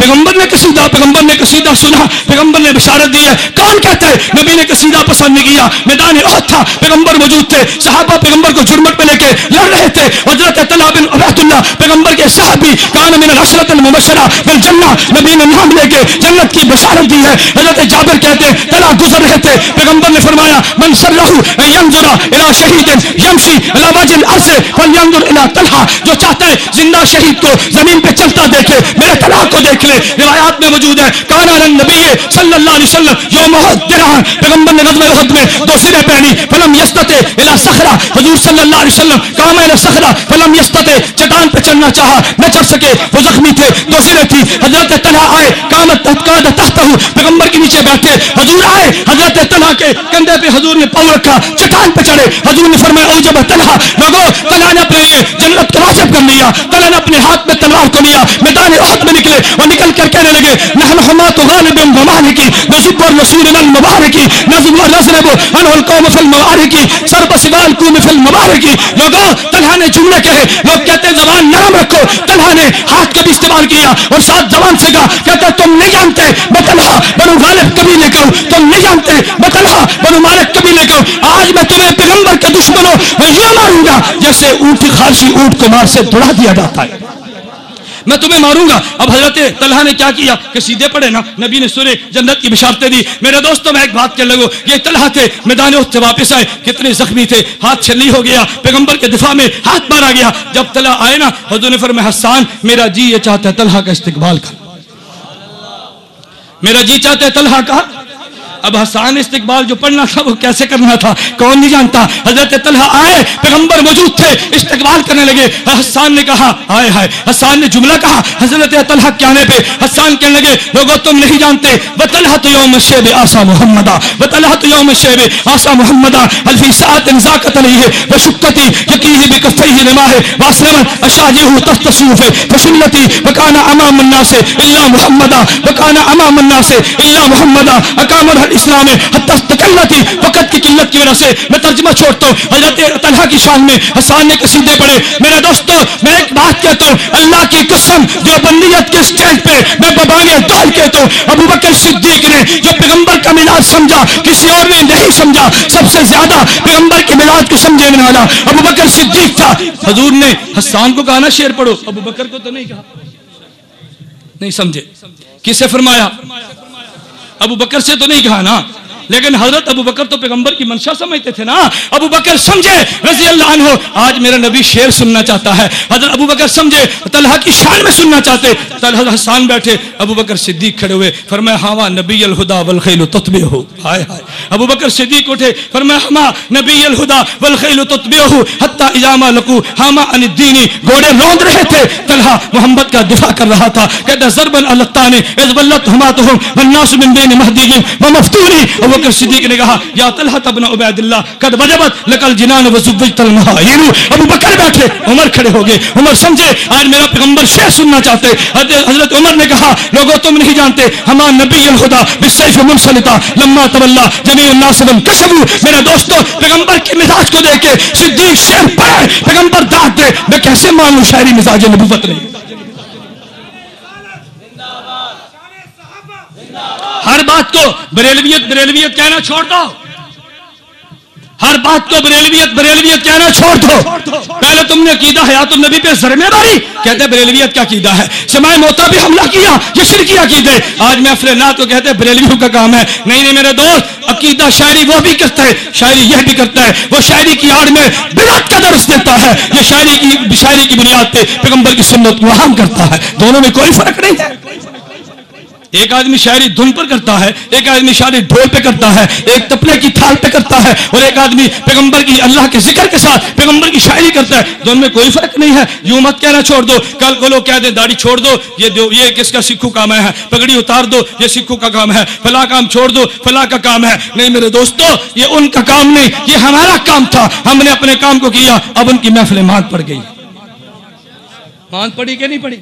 پیغمبر نے قصیدہ، پیغمبر نے قصیدہ سنا، پیغمبر نے بشارت دی ہے۔ کون کہتا ہے؟ نبی نے قصیدہ پسند نہیں کیا، میدان احد تھا، پیغمبر موجود تھے۔ صحابہ پیغمبر کو جرمٹ پہ لے کے لڑ رہے تھے۔ حضرت طلحہ بن عبید اللہ پیغمبر کے صحابی، کان من العشرۃ المبشرہ بالجنہ نبی نے نام لے کے جنت کی بشارت دی ہے۔ حضرت جابر کہتے ہیں طلحہ گزر رہے تھے۔ پیغمبر نے فرمایا، من سرہ ان ينظر الى شہید یمشی على وجه الارض فلينظر الى طلحہ۔ جو چاہتا ہے، زندہ شہید کو زمین پہ چلتا دیکھے، میرے طلحہ کو دیکھ لے۔ روایات میں موجود ہے، کانا نبی صلی اللہ علیہ وسلم، یوم درہن پیغمبر نے غزوہ احد میں دو سرے پہنی، فلم یستتے الى صخرہ، حضور صلی اللہ علیہ وسلم کام الى صخرہ، فلم یستتے چٹان پہ چلنا چاہا، نہ چڑھ سکے، وہ زخمی تھے، دو سرے تھی، حضرت طلحہ آئے، قامت تحقاد تحتہ پیغمبر کے نیچے بیٹھے، حضور آئے، حضرت طلحہ کے کندھے پہ حضور نے پاؤں رکھا، چٹان پہ چڑھے، حضور نے فرمایا، او جب طلحہ لوگو طلحہ نے اپنے لیے جنت کا واجب کر لیا طلحہ نے اپنے ہاتھ میں تلوار کو لیا، میدان احد میں نکلے اور نکل نکل کر کہنے لگے، نحن حمات غالب مبارکی نصب و الرسول المبارکی نظم ونظرب انه القوم في المبارکی سر بسبال قوم في المبارکی لوگو طلحہ نے جملے کہے، لوگ کہتے ہیں زبان نرم رکھو طلحہ نے ہاتھ کا بھی استعمال کیا اور ساتھ زبان سے کہا کہتا تم نہیں جانتے میں طلحہ بنو غالب کبھی لے کر تم نہیں جانتے میں طلحہ بنو مالک کبھی لے کر آج میں تمہیں پیغمبر کے دشمنوں میں یہ ماروں گا جیسے اونٹ کی خارشی اونٹ کو مار سے دوڑا دیا جاتا ہے۔ میں تمہیں ماروں گا۔ اب حضرت طلحہ نے کیا کیا؟ کہ سیدھے پڑے نا۔ نبی نے سورے جنت کی بشارتیں دی۔ میرے دوستوں، میں ایک بات کر لگو یہ طلحہ تھے، میدان سے واپس آئے۔ کتنے زخمی تھے۔ ہاتھ چھلی ہو گیا۔ پیغمبر کے دفاع میں ہاتھ مارا گیا۔ جب طلحہ آئے نا، حضور نے فرمایا، حسان، میرا جی یہ چاہتا ہے طلحہ کا استقبال کر۔ میرا جی چاہتا ہے طلحہ کا اب حسان استقبال جو پڑھنا تھا وہ کیسے کرنا تھا؟ کون نہیں جانتا؟ حضرت طلحہ آئے، پیغمبر موجود تھے، استقبال کرنے لگے۔ حسان نے کہا، آئے ہائے حسان نے جملہ کہا، حضرت طلحہ کے آنے پہ۔ حسان کہنے لگے لوگوں تم نہیں جانتے۔ وطلحہ تو یوم الشیب آسا محمدہ۔ وطلحہ تو یوم الشیب آسا محمدہ۔ الفی ساعت انزاقت علیہ وشکتی یقیہ بکفیہ نماہ واسلم اشاجہ تحت سوف فشلتی وکانا امام الناس الا محمدہ۔ وکانا امام الناس الا محمدہ۔ اقام اسلام ہے حتی تکلتی وقت کی قلت کی وجہ سے میں ترجمہ چھوڑتا ہوں۔ حضرت طلحہ کی شان میں حسان نے قصیدے پڑھے۔ میرے دوستو، میں ایک بات کہتا ہوں۔ اللہ کی قسم، جو بندیت کے سٹیج پہ میں ببانے دال کہتا ہوں، ابو بکر صدیق نے جو پیغمبر کا مزاج سمجھا، کسی اور نے نہیں سمجھا، سب سے زیادہ پیغمبر کے مزاج کو سمجھنے والا ابو بکر صدیق تھا۔ حضور نے حسان کو کہا نا شیر پڑھو۔ ابو بکر کو تو نہیں کہا۔ نہیں سمجھے۔ کسے فرمایا؟ ابو بکر سے تو نہیں کہا نا؟ لیکن حضرت ابو بکر تو پیغمبر کی منشا سمجھتے تھے نا؟ ابو بکر سمجھے، رضی اللہ عنہ، آج میرا نبی شیر سننا چاہتا ہے۔ حضرت ابو بکر سمجھے، طلحہ کی شان میں سننا چاہتے۔ طلحہ حسان بیٹھے، ابو بکر صدیق کھڑے ہوئے۔ فرمایا ہاں نبی الہدا والخیل تتبع ہو ہائے ہائے۔ ابو بکر صدیق اٹھے، فرمایا ہما نبی الہدا والخیل تتبع ہو حتی اجامہ لکو ہما ان الدینی گھوڑے روند رہے تھے۔ طلحہ محمد کا دفاع کر رہا تھا۔ کہتا زربن اللتانے اذ بلت ہماتہم والناس من بین مہدیہم ومفتونی۔ ابو بکر صدیق نے کہا، یا طلحہ ابن عبید اللہ قد وجبت لکل جنان وزبجت المہائر ابو بکر بیٹھے، عمر کھڑے ہو گئے. عمر سمجھے، آج میرا پیغمبر شیخ سننا چاہتے حضرت عمر نے کہا، لوگوں تم نہیں جانتے، ہما نبی الہدا بالسیف منسلطا لما تولا جمیع الناس من کسبو میرا دوستو، پیغمبر کے مزاج کو دیکھ کے صدیق شیر پڑے پیغمبر داد دے میں کیسے مانوں شاعری مزاج نبوت نہیں ہر بات کو بریلویت بریلویت کہنا چھوڑ دو۔ ہر بات کو بریلویت بریلویت کہنا چھوڑ دو۔ پہلے تم نے عقیدہ حیات النبی پہ زرمے ماری کہتے بریلویت کیا عقیدہ ہے۔ سمائے موتا بھی حملہ کیا۔ یہ شرکی عقیدے۔ آج میں افر نات کو کہتے بریلویوں کا کام ہے۔ نہیں نہیں، میرے دوست، عقیدہ شاعری وہ بھی کرتا ہے۔ شاعری یہ بھی کرتا ہے۔ وہ شاعری کی آڑ میں بدعت کا درس دیتا ہے۔ یہ شاعری کی شاعری کی بنیاد پہ پیغمبر کی سنت کو عام کرتا ہے۔ دونوں میں کوئی فرق نہیں ہے۔ ایک آدمی شاعری دھن پر کرتا ہے، ایک آدمی شاعری ڈھول پہ کرتا ہے، ایک تپلے کی تھال پہ کرتا ہے اور ایک آدمی پیغمبر کی اللہ کے ذکر کے ساتھ پیغمبر کی شاعری کرتا ہے۔ دونوں میں کوئی فرق نہیں ہے، یوں مت کہنا چھوڑ دو، کل کو لوگ کہہ دیں داڑھی چھوڑ دو، یہ دو، یہ کس کا سکھو کام ہے؟ پگڑی اتار دو، یہ سکھو کا کام ہے۔ فلاں کام چھوڑ دو، فلاں کا کام ہے۔ نہیں میرے دوستو، یہ ان کا کام نہیں، یہ ہمارا کام تھا۔ ہم نے اپنے کام کو کیا، اب ان کی محفلیں مانگ پڑ گئی۔ مانگ پڑی کہ نہیں پڑی؟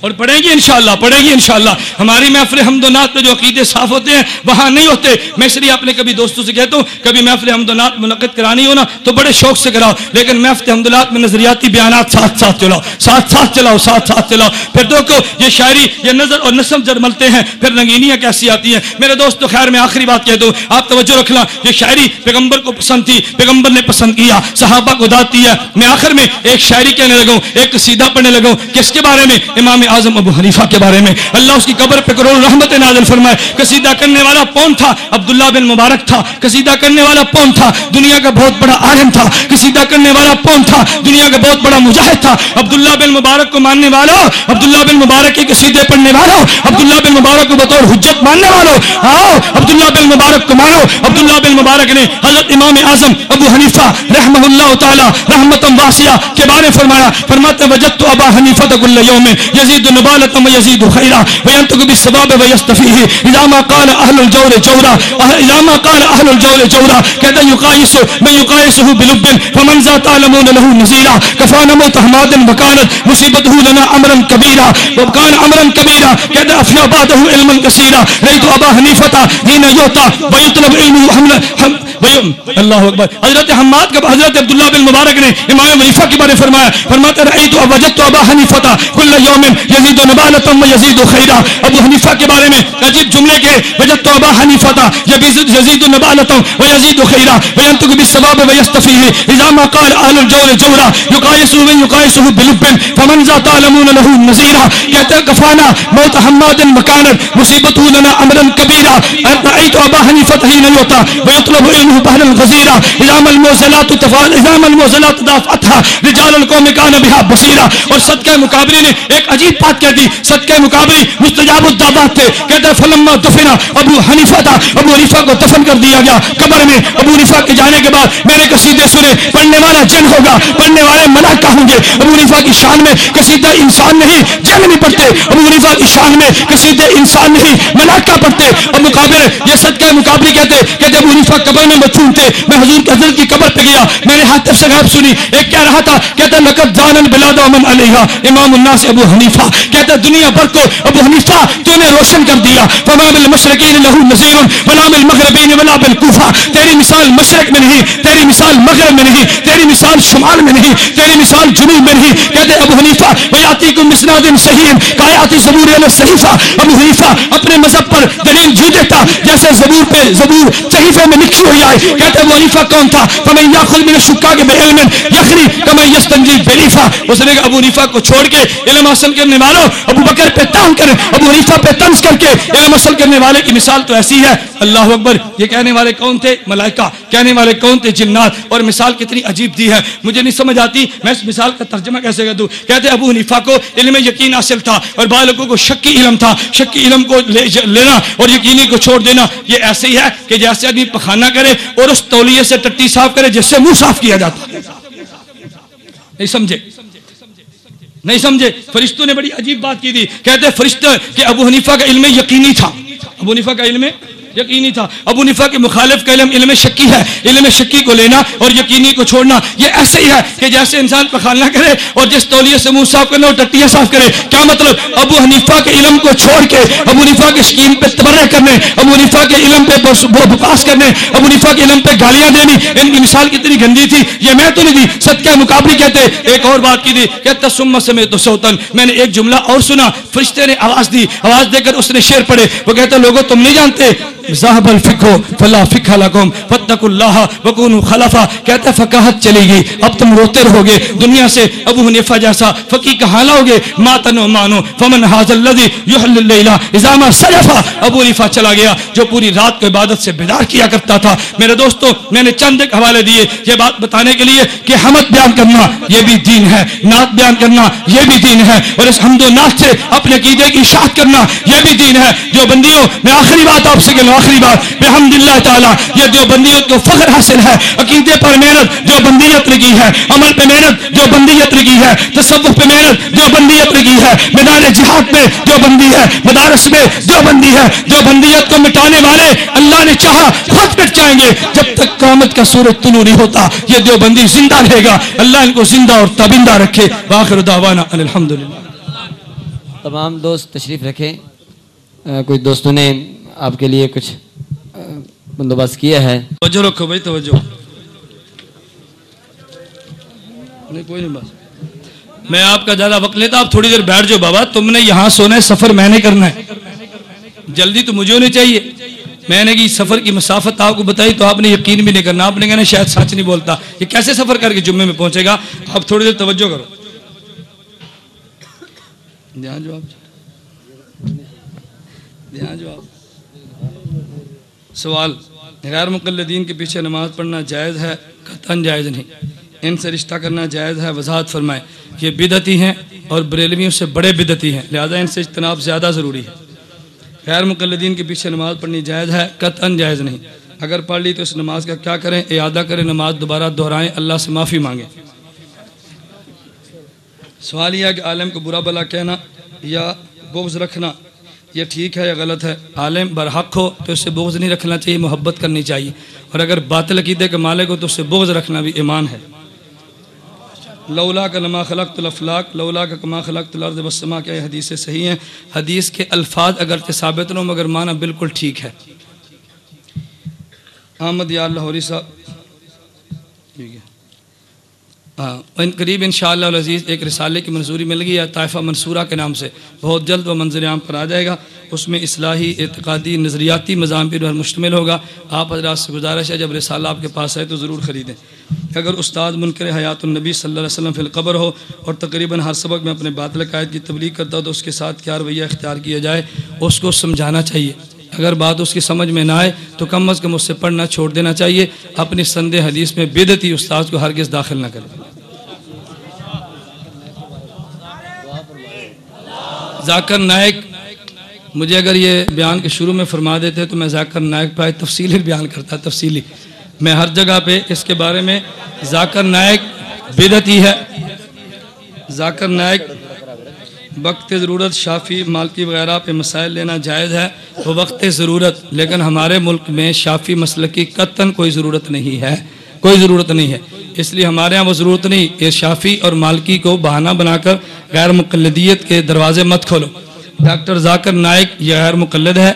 اور پڑھیں گی انشاءاللہ، پڑھیں گی انشاءاللہ۔ ہماری محفل حمد و نعت میں جو عقیدے صاف ہوتے ہیں، وہاں نہیں ہوتے۔ میں اس لیے اپنے کبھی دوستوں سے کہتا ہوں، کبھی محفل حمد و نعت منعقد کرانی ہو نا، تو بڑے شوق سے کراؤ۔ لیکن محفل حمد و نعت میں نظریاتی بیانات ساتھ ساتھ چلاؤ، ساتھ ساتھ چلاؤ، ساتھ ساتھ چلاؤ۔ پھر دیکھو، یہ شاعری، یہ نظر اور نسم جب ملتے ہیں، پھر رنگینیاں کیسی آتی ہیں۔ میرے دوست تو خیر میں آخری بات کہہ دوں، آپ توجہ رکھنا یہ شاعری پیغمبر کو پسند تھی، پیغمبر نے پسند کیا، صحابہ کو داتی ہے۔ میں آخر میں ایک شاعری کہنے لگا ایک قصیدہ پڑھنے لگا کس کے بارے میں؟ امام اعظم ابو حنیفہ کے بارے میں۔ اللہ اس کی قبر پہ کروڑ رحمت نازل فرمائے۔ قصیدہ کرنے والا کون تھا، عبداللہ بن مبارک تھا۔ قصیدہ کرنے والا کون تھا، دنیا کا بہت بڑا عالم تھا۔ قصیدہ کرنے والا کون تھا، دنیا کا بہت بڑا مجاہد تھا۔ عبداللہ بن مبارک کو ماننے والا، عبداللہ بن مبارک کے قصیدے پڑھنے والا، عبداللہ بن مبارک کو بطور حجت ماننے والو آؤ، عبداللہ بن مبارک کو مانو۔ عبداللہ بن مبارک نے حضرت امام اعظم ابو حنیفہ رحمہ اللہ تعالی رحمتم واسعہ کے بارے فرمایا۔ فرماتے وجدت ابا حنیفہ کل یوم، یزید يزيد نبالتا ويزيد خيرا وينطق بالسباب ويستفيه. إذا ما قال أهل الجور جورا، إذا ما قال أهل الجور جورا كذا يقايس، من يقايسه بلب، فمن ذا تعلمون له نزيلا. كفانا موت حماد وكانت مصيبته لنا أمرا كبيرا. وكان أمرا كبيرا كذا أفنى بعده علما كثيرا. رأيت أبا حنيفة حين يؤتى ويطلب علمه حمل اللہ اکبر حضرت حماد کا حضرت عبداللہ بن مبارک نے امام حنیفہ کے بارے فرمایا، فرماتا، رأيت وجدت أبا حنيفة كل يوم يزيد نبالة ويزيد خيرا ابو حنیفہ کے بارے میں عجیب جملے کے وجدت ابا حنیفة يزيد نبالة ويزيد خيرا وينطق بالسباب ويستفيه اذا ما قال اهل الجور جورا يقايس من يقايسه بلب فمن ذا تعلمون له نزيرا کہتے کفانا موت حماد مكانت مصیبته لنا امرا كبيرا رأيت ابا حنیفة حين يوتا ويطلب علمه بحر الغزيرا اذا ما الموزلات تفعل اذا ما الموزلات دافعتها رجال القوم كان بها بصيرا اور صدقہ مقابری نے ایک عجیب بات کہہ دی صدقہ مقابری مستجاب الدعوات تھے کہتے فلما دفنا ابو حنیفہ تھا ابو حنیفہ کو دفن کر دیا گیا۔ قبر میں ابو حنیفہ کے جانے کے بعد میرے قصیدے سنے پڑھنے والا جن ہوگا، پڑھنے والے ملائکہ ہوں گے۔ ابو حنیفہ کی شان میں قصیدہ انسان نہیں، جن نہیں پڑھتے۔ ابو حنیفہ کی شان میں قصیدے انسان نہیں، ملائکہ پڑھتے۔ اور مقابر یہ صدقہ مقابری کہتے کہتے ابو حنیفہ قبر میں مدفون تھے میں حضور کے حضرت کی قبر پہ گیا، میں نے ہاتھ سے غیب سنی۔ ایک کہہ رہا تھا کہتے لقد جانن بلاد ومن علیہا۔ امام الناس ابو حنیفہ۔ کہتے ہیں دنیا بھر کو ابو حنیفہ تو نے روشن کر دیا. فما بالمشرقین له نذیر ولا بالمغربین ولا بالکوفہ تیری مثال مشرق میں نہیں، تیری مثال مغرب میں نہیں، تیری مثال شمال میں نہیں، تیری مثال جنوب میں نہیں۔ کہتے ابو حنیفہ ویاتیکم مسناد صحیح کایات زبور علی صحیفہ ابو حنیفہ اپنے مذہب پر دلیل جو دیتا جیسے زبور پہ زبور صحیفے میں لکھی ہوئی آئے کہتے ابو حنیفہ کون تھا؟ فمن یاخذ من الشکاک بعلم یخری کما یستنجی بلیفہ اس نے کہا، ابو حنیفہ کو چھوڑ کے علم حاصل کرنے کرنے والوں ابو بکر پہ تان کریں ابو حنیفہ پہ تنز کر کے علم حاصل کرنے والے کی مثال تو ایسی ہے، اللہ اکبر، یہ کہنے والے کون تھے؟ ملائکہ، کہنے والے کون تھے؟ جنات، اور مثال کتنی عجیب دی ہے، مجھے نہیں سمجھ آتی، میں اس مثال کا ترجمہ کیسے کر دوں؟ کہتے ابو حنیفہ کو علم یقین حاصل تھا، اور بعض لوگوں کو شکی علم تھا شکی علم کو لینا اور یقینی کو چھوڑ دینا، یہ ایسے ہی ہے کہ جیسے آدمی پخانہ کرے اور اس تولیے سے ٹٹی صاف کرے، جس سے منہ صاف کیا جاتا نہیں سمجھے؟ نہیں سمجھے؟ فرشتوں نے بڑی عجیب بات کی تھی۔ کہتے فرشتہ کہ ابو حنیفہ کا علم یقینی تھا۔ ابو حنیفہ کا علم یقینی تھا۔ ابو نفا کے مخالف کا علم علم شکی ہے۔ علم شکی کو لینا اور یقینی کو چھوڑنا، یہ ایسے ہی ہے کہ جیسے انسان پخالنا کرے اور جس تولیے سے منہ صاف کرنا اور ٹٹیاں صاف کرے۔ کیا مطلب؟ ابو حنیفہ کے علم کو چھوڑ کے، ابو نفا کے شکیم پہ تبرہ کرنے، ابو نفا کے علم پہ بکاس کرنے، ابو نفا کے علم پہ گالیاں دینی۔ ان کی مثال کتنی گندی تھی، یہ میں تو نہیں دی، صدقہ مقابلی کہتے۔ ایک اور بات کی تھی، کہتا سم سمے تو سوتن میں نے ایک جملہ اور سنا، فرشتے نے آواز دی، آواز دے کر اس نے شعر پڑھے۔ وہ کہتا لوگوں تم نہیں جانتے۔ ذہب الفقہ، فلا فقہ لکم فتقوا اللہ وکونوا خلفا کہتا ہے، فقاہت چلی گئی اب تم روتے رہو گے۔ دنیا سے ابو حنیفہ جیسا فقی کہاں لاؤ گے ماتن و مانو۔ فمن حاضر الذی یحل اللیلہ۔ اذا ما ابو حنیفہ چلا گیا، جو پوری رات کو عبادت سے بیدار کیا کرتا تھا۔ میرے دوستو، میں نے چند ایک حوالے دیے یہ بات بتانے کے لیے کہ حمد بیان کرنا یہ بھی دین ہے۔ نعت بیان کرنا یہ بھی دین ہے۔ اور اس حمد و نعت سے اپنے عقیدے کی اشاعت کرنا یہ بھی دین ہے۔ جو بندیوں، میں آخری بات آپ سے کہوں آخری بات بحمد اللہ تعالیٰ، یہ جو بندیت کو فخر حاصل ہے، عقیدے پر محنت جو بندیت لگی ہے، عمل پہ محنت جو بندیت لگی ہے، تصوف پہ محنت جو بندیت لگی ہے، میدان جہاد میں جو بندی ہے، مدارس میں جو بندی ہے، جو بندیت کو مٹانے والے اللہ نے چاہا، خود مٹ جائیں گے۔ جب تک قیامت کا سورج طلوع نہیں ہوتا، یہ جو بندی زندہ رہے گا۔ اللہ ان کو زندہ اور تابندہ رکھے۔ واخر دعوانا الحمدللہ۔ تمام دوست تشریف رکھیں۔ کچھ دوستوں نے آپ کے لیے کچھ بندوبست کیا ہے؟ توجہ رکھو بھائی، توجہ۔ نہیں، کوئی نہیں بس میں آپ کا زیادہ وقت لیتا، آپ تھوڑی دیر بیٹھ جاؤ بابا۔ تم نے یہاں سونا ہے سفر میں نے کرنا ہے۔ جلدی تو مجھے ہونی چاہیے۔ میں نے کہ سفر کی مسافت آپ کو بتائی، تو آپ نے یقین بھی نہیں کرنا۔ آپ نے کہنا شاید سچ نہیں بولتا۔ یہ کیسے سفر کر کے جمعے میں پہنچے گا؟ آپ تھوڑی دیر توجہ کرو۔ دھیان جو آپ دھیان جو آپ سوال، غیر مقلدین کے پیچھے نماز پڑھنا جائز ہے؟ قطعاً جائز نہیں۔ ان سے رشتہ کرنا جائز ہے؟ وضاحت فرمائیں یہ بدعتی ہیں اور بریلویوں سے بڑے بدعتی ہیں، لہذا ان سے اجتناب زیادہ ضروری ہے۔ غیر مقلدین کے پیچھے نماز پڑھنی جائز ہے؟ قطعاً جائز نہیں۔ اگر پڑھ لی تو اس نماز کا کیا کریں؟ اعادہ کریں، نماز دوبارہ دہرائیں، اللہ سے معافی مانگیں۔ سوال یہ ہے کہ عالم کو برا بلا کہنا یا بغض رکھنا یہ ٹھیک ہے یا غلط ہے۔ عالم برحق ہو تو اس سے بغض نہیں رکھنا چاہیے، محبت کرنی چاہیے۔ اور اگر باطل عقیدے کے مالک ہو تو اس سے بغض رکھنا بھی ایمان ہے۔ لولا کا لما خلقت الافلاق، لولا کا کما خلقت الارض والسماء کیا یہ حدیثیں صحیح ہیں۔ حدیث کے الفاظ اگر ثابت نہ مگر معنی بالکل ٹھیک ہے۔ احمد یا لاہوری صاحب۔ ٹھیک ہے ان قریب انشاءاللہ العزیز ایک رسالے کی منظوری مل گئی ہے، طائفہ منصورہ کے نام سے۔ بہت جلد وہ منظر عام پر آ جائے گا۔ اس میں اصلاحی، اعتقادی، نظریاتی مضامین پر مشتمل ہوگا۔ آپ حضرات سے گزارش ہے، جب رسالہ آپ کے پاس آئے تو ضرور خریدیں۔ اگر استاد منکر حیات النبی صلی اللہ علیہ وسلم فی القبر ہو اور تقریباً ہر سبق میں اپنے باطل قائد کی تبلیغ کرتا ہو تو اس کے ساتھ کیا رویہ اختیار کیا جائے، اس کو سمجھانا چاہیے۔ اگر بات اس کی سمجھ میں نہ آئے تو کم از کم اس سے پڑھنا چھوڑ دینا چاہیے۔ اپنی سند حدیث میں بدعتی استاد کو ہرگز داخل نہ کرے ذاکر نائک مجھے اگر یہ بیان کے شروع میں فرما دیتے تو میں ذاکر نائک پہ تفصیلی بیان کرتا، تفصیلی۔ میں ہر جگہ پہ اس کے بارے میں ذاکر نائک بدعتی ہے۔ ذاکر نائک وقت ضرورت شافی مالکی وغیرہ پہ مسائل لینا جائز ہے، وہ وقت ضرورت، لیکن ہمارے ملک میں شافی مسئلہ کی قطن کوئی ضرورت نہیں ہے۔ کوئی ضرورت نہیں ہے۔ اس لیے ہمارے ہاں وہ ضرورت نہیں کہ شافی اور مالکی کو بہانہ بنا کر غیر مقلدیت کے دروازے مت کھولو۔ ڈاکٹر ذاکر نائک، یہ غیر مقلد ہے،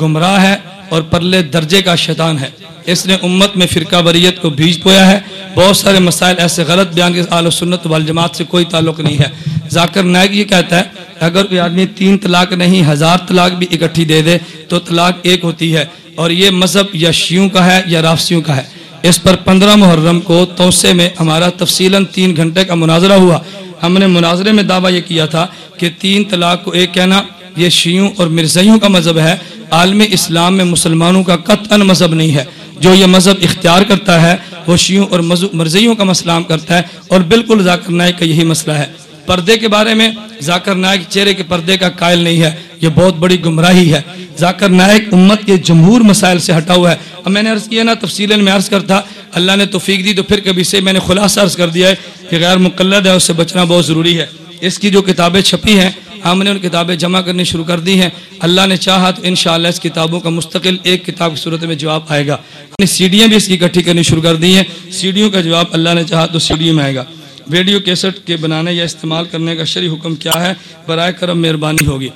گمراہ ہے اور پرلے درجے کا شیطان ہے۔ اس نے امت میں فرقہ بریت کو بھیج پویا ہے۔ بہت سارے مسائل ایسے غلط بیان کے آل و سنت والجماعت سے کوئی تعلق نہیں ہے۔ ذاکر نائک یہ کہتا ہے کہ اگر کوئی آدمی تین طلاق نہیں، ہزار طلاق بھی اکٹھی دے دے تو طلاق ایک ہوتی ہے اور یہ مذہب یا شیوں کا ہے یا رافسیوں کا ہے۔ اس پر پندرہ محرم کو توسے میں ہمارا تفصیلاً تین گھنٹے کا مناظرہ ہوا۔ ہم نے مناظرے میں دعویٰ یہ کیا تھا کہ تین طلاق کو ایک کہنا، یہ شیوں اور مرزیوں کا مذہب ہے۔ عالم اسلام میں مسلمانوں کا قطعا مذہب نہیں ہے۔ جو یہ مذہب اختیار کرتا ہے، وہ شیوں اور مرزیوں کا مسلام کرتا ہے اور بالکل ذاکر نائک کا یہی مسئلہ ہے۔ پردے کے بارے میں ذاکر نائک چہرے کے پردے کا قائل نہیں ہے۔ یہ بہت بڑی گمراہی ہے۔ ذاکر نائک امت کے جمہور مسائل سے ہٹا ہوا ہے۔ اب میں نے عرض کیا نا تفصیل میں عرض کرتا، اللہ نے توفیق دی تو پھر کبھی سے میں نے خلاصہ عرض کر دیا ہے کہ غیر مقلد ہے، اس سے بچنا بہت ضروری ہے۔ اس کی جو کتابیں چھپی ہیں، ہم نے ان کتابیں جمع کرنی شروع کر دی ہیں۔ اللہ نے چاہا تو انشاءاللہ اس کتابوں کا مستقل ایک کتاب کی صورت میں جواب آئے گا۔ نے سیڈیاں بھی اس کی اکٹھی کرنی شروع کر دی ہیں۔ سیڈیوں کا جواب اللہ نے چاہا تو سیڈیوں میں آئے گا۔ ویڈیو کیسٹ کے بنانے یا استعمال کرنے کا شرعی حکم کیا ہے؟ برائے کرم مہربانی ہوگی۔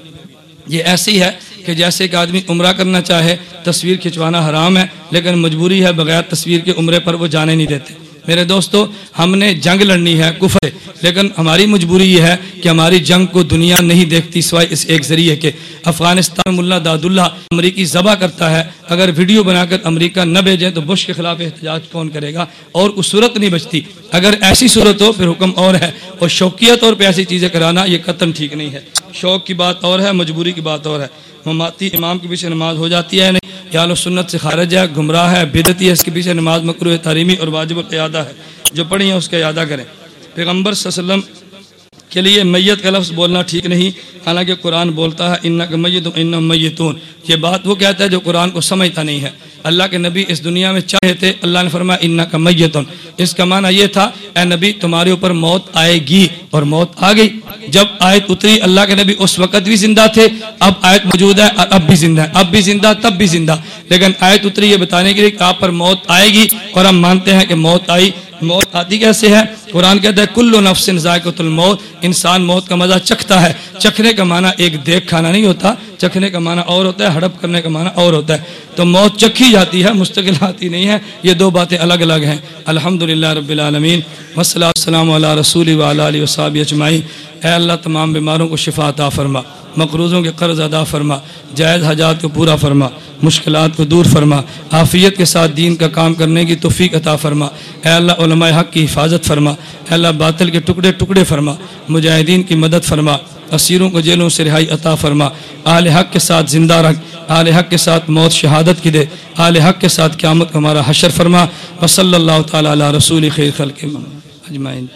یہ ایسی ہے کہ جیسے ایک آدمی عمرہ کرنا چاہے، تصویر کھنچوانا حرام ہے، لیکن مجبوری ہے بغیر تصویر کے عمرے پر وہ جانے نہیں دیتے۔ میرے دوستو، ہم نے جنگ لڑنی ہے، کفر لیکن ہماری مجبوری یہ ہے کہ ہماری جنگ کو دنیا نہیں دیکھتی سوائے اس ایک ذریعے کے۔ افغانستان ملا داد اللہ امریکی ذبح کرتا ہے۔ اگر ویڈیو بنا کر امریکہ نہ بھیجیں تو بش کے خلاف احتجاج کون کرے گا؟ اور اس صورت نہیں بچتی۔ اگر ایسی صورت ہو، پھر حکم اور ہے۔ اور شوقیہ طور پہ ایسی چیزیں کرانا، یہ قطن ٹھیک نہیں ہے۔ شوق کی بات اور ہے، مجبوری کی بات اور ہے۔ مماتی امام کے پیچھے نماز ہو جاتی ہے نہیں؟ یا و سنت سے خارج ہے، گمراہ ہے بدتی ہے، اس کے پیچھے نماز مکرو تعلیمی اور واجب القیادہ ہے۔ جو پڑھی ہیں، اس کا اعادہ کریں۔ پیغمبر صلی اللہ علیہ وسلم کے لیے میت کا لفظ بولنا ٹھیک نہیں۔ حالانکہ قرآن بولتا ہے ان کا میت ان میتون۔ یہ بات وہ کہتا ہے جو قرآن کو سمجھتا نہیں ہے۔ اللہ کے نبی اس دنیا میں چاہے تھے، اللہ نے فرمایا ان کا میتون۔ اس کا معنی یہ تھا، اے نبی، تمہارے اوپر موت آئے گی اور موت آ گئی۔ جب آیت اتری، اللہ کے نبی اس وقت بھی زندہ تھے، اب آیت موجود ہے اور اب بھی زندہ ہے۔ اب بھی زندہ، تب بھی زندہ۔ لیکن آیت اتری یہ بتانے کے لیے کہ آپ پر موت آئے گی اور ہم مانتے ہیں کہ موت آئی۔ موت آتی کیسے ہے؟ قرآن کہتا ہے، کلو نفس ذائقۃ الموت، انسان موت کا مزہ چکھتا ہے۔ چکھنے کا معنی ایک دیکھ کھانا نہیں ہوتا، چکھنے کا معنی اور ہوتا ہے، ہڑپ کرنے کا معنی اور ہوتا ہے۔ تو موت چکھی جاتی ہے، مستقل آتی نہیں ہے۔ یہ دو باتیں الگ الگ ہیں۔ الحمد للہ رب العالمین۔ وصلی السلام علیہ رسول علیہ وصاب اجمعین۔ اے اللہ، تمام بیماروں کو شفا عطا فرما۔ مقروضوں کے قرض ادا فرما، جائز حجات کو پورا فرما، مشکلات کو دور فرما، عافیت کے ساتھ دین کا کام کرنے کی توفیق عطا فرما۔ اے اللہ علماء حق کی حفاظت فرما، اے اللہ باطل کے ٹکڑے ٹکڑے فرما، مجاہدین کی مدد فرما، اسیروں کو جیلوں سے رہائی عطا فرما۔ اہل حق کے ساتھ زندہ رکھ اہل حق کے ساتھ موت شہادت کی دے۔ اہل حق کے ساتھ قیامت ہمارا حشر فرما۔ وصلی اللہ تعالیٰ علیہ رسول خیر خلق اجمعین۔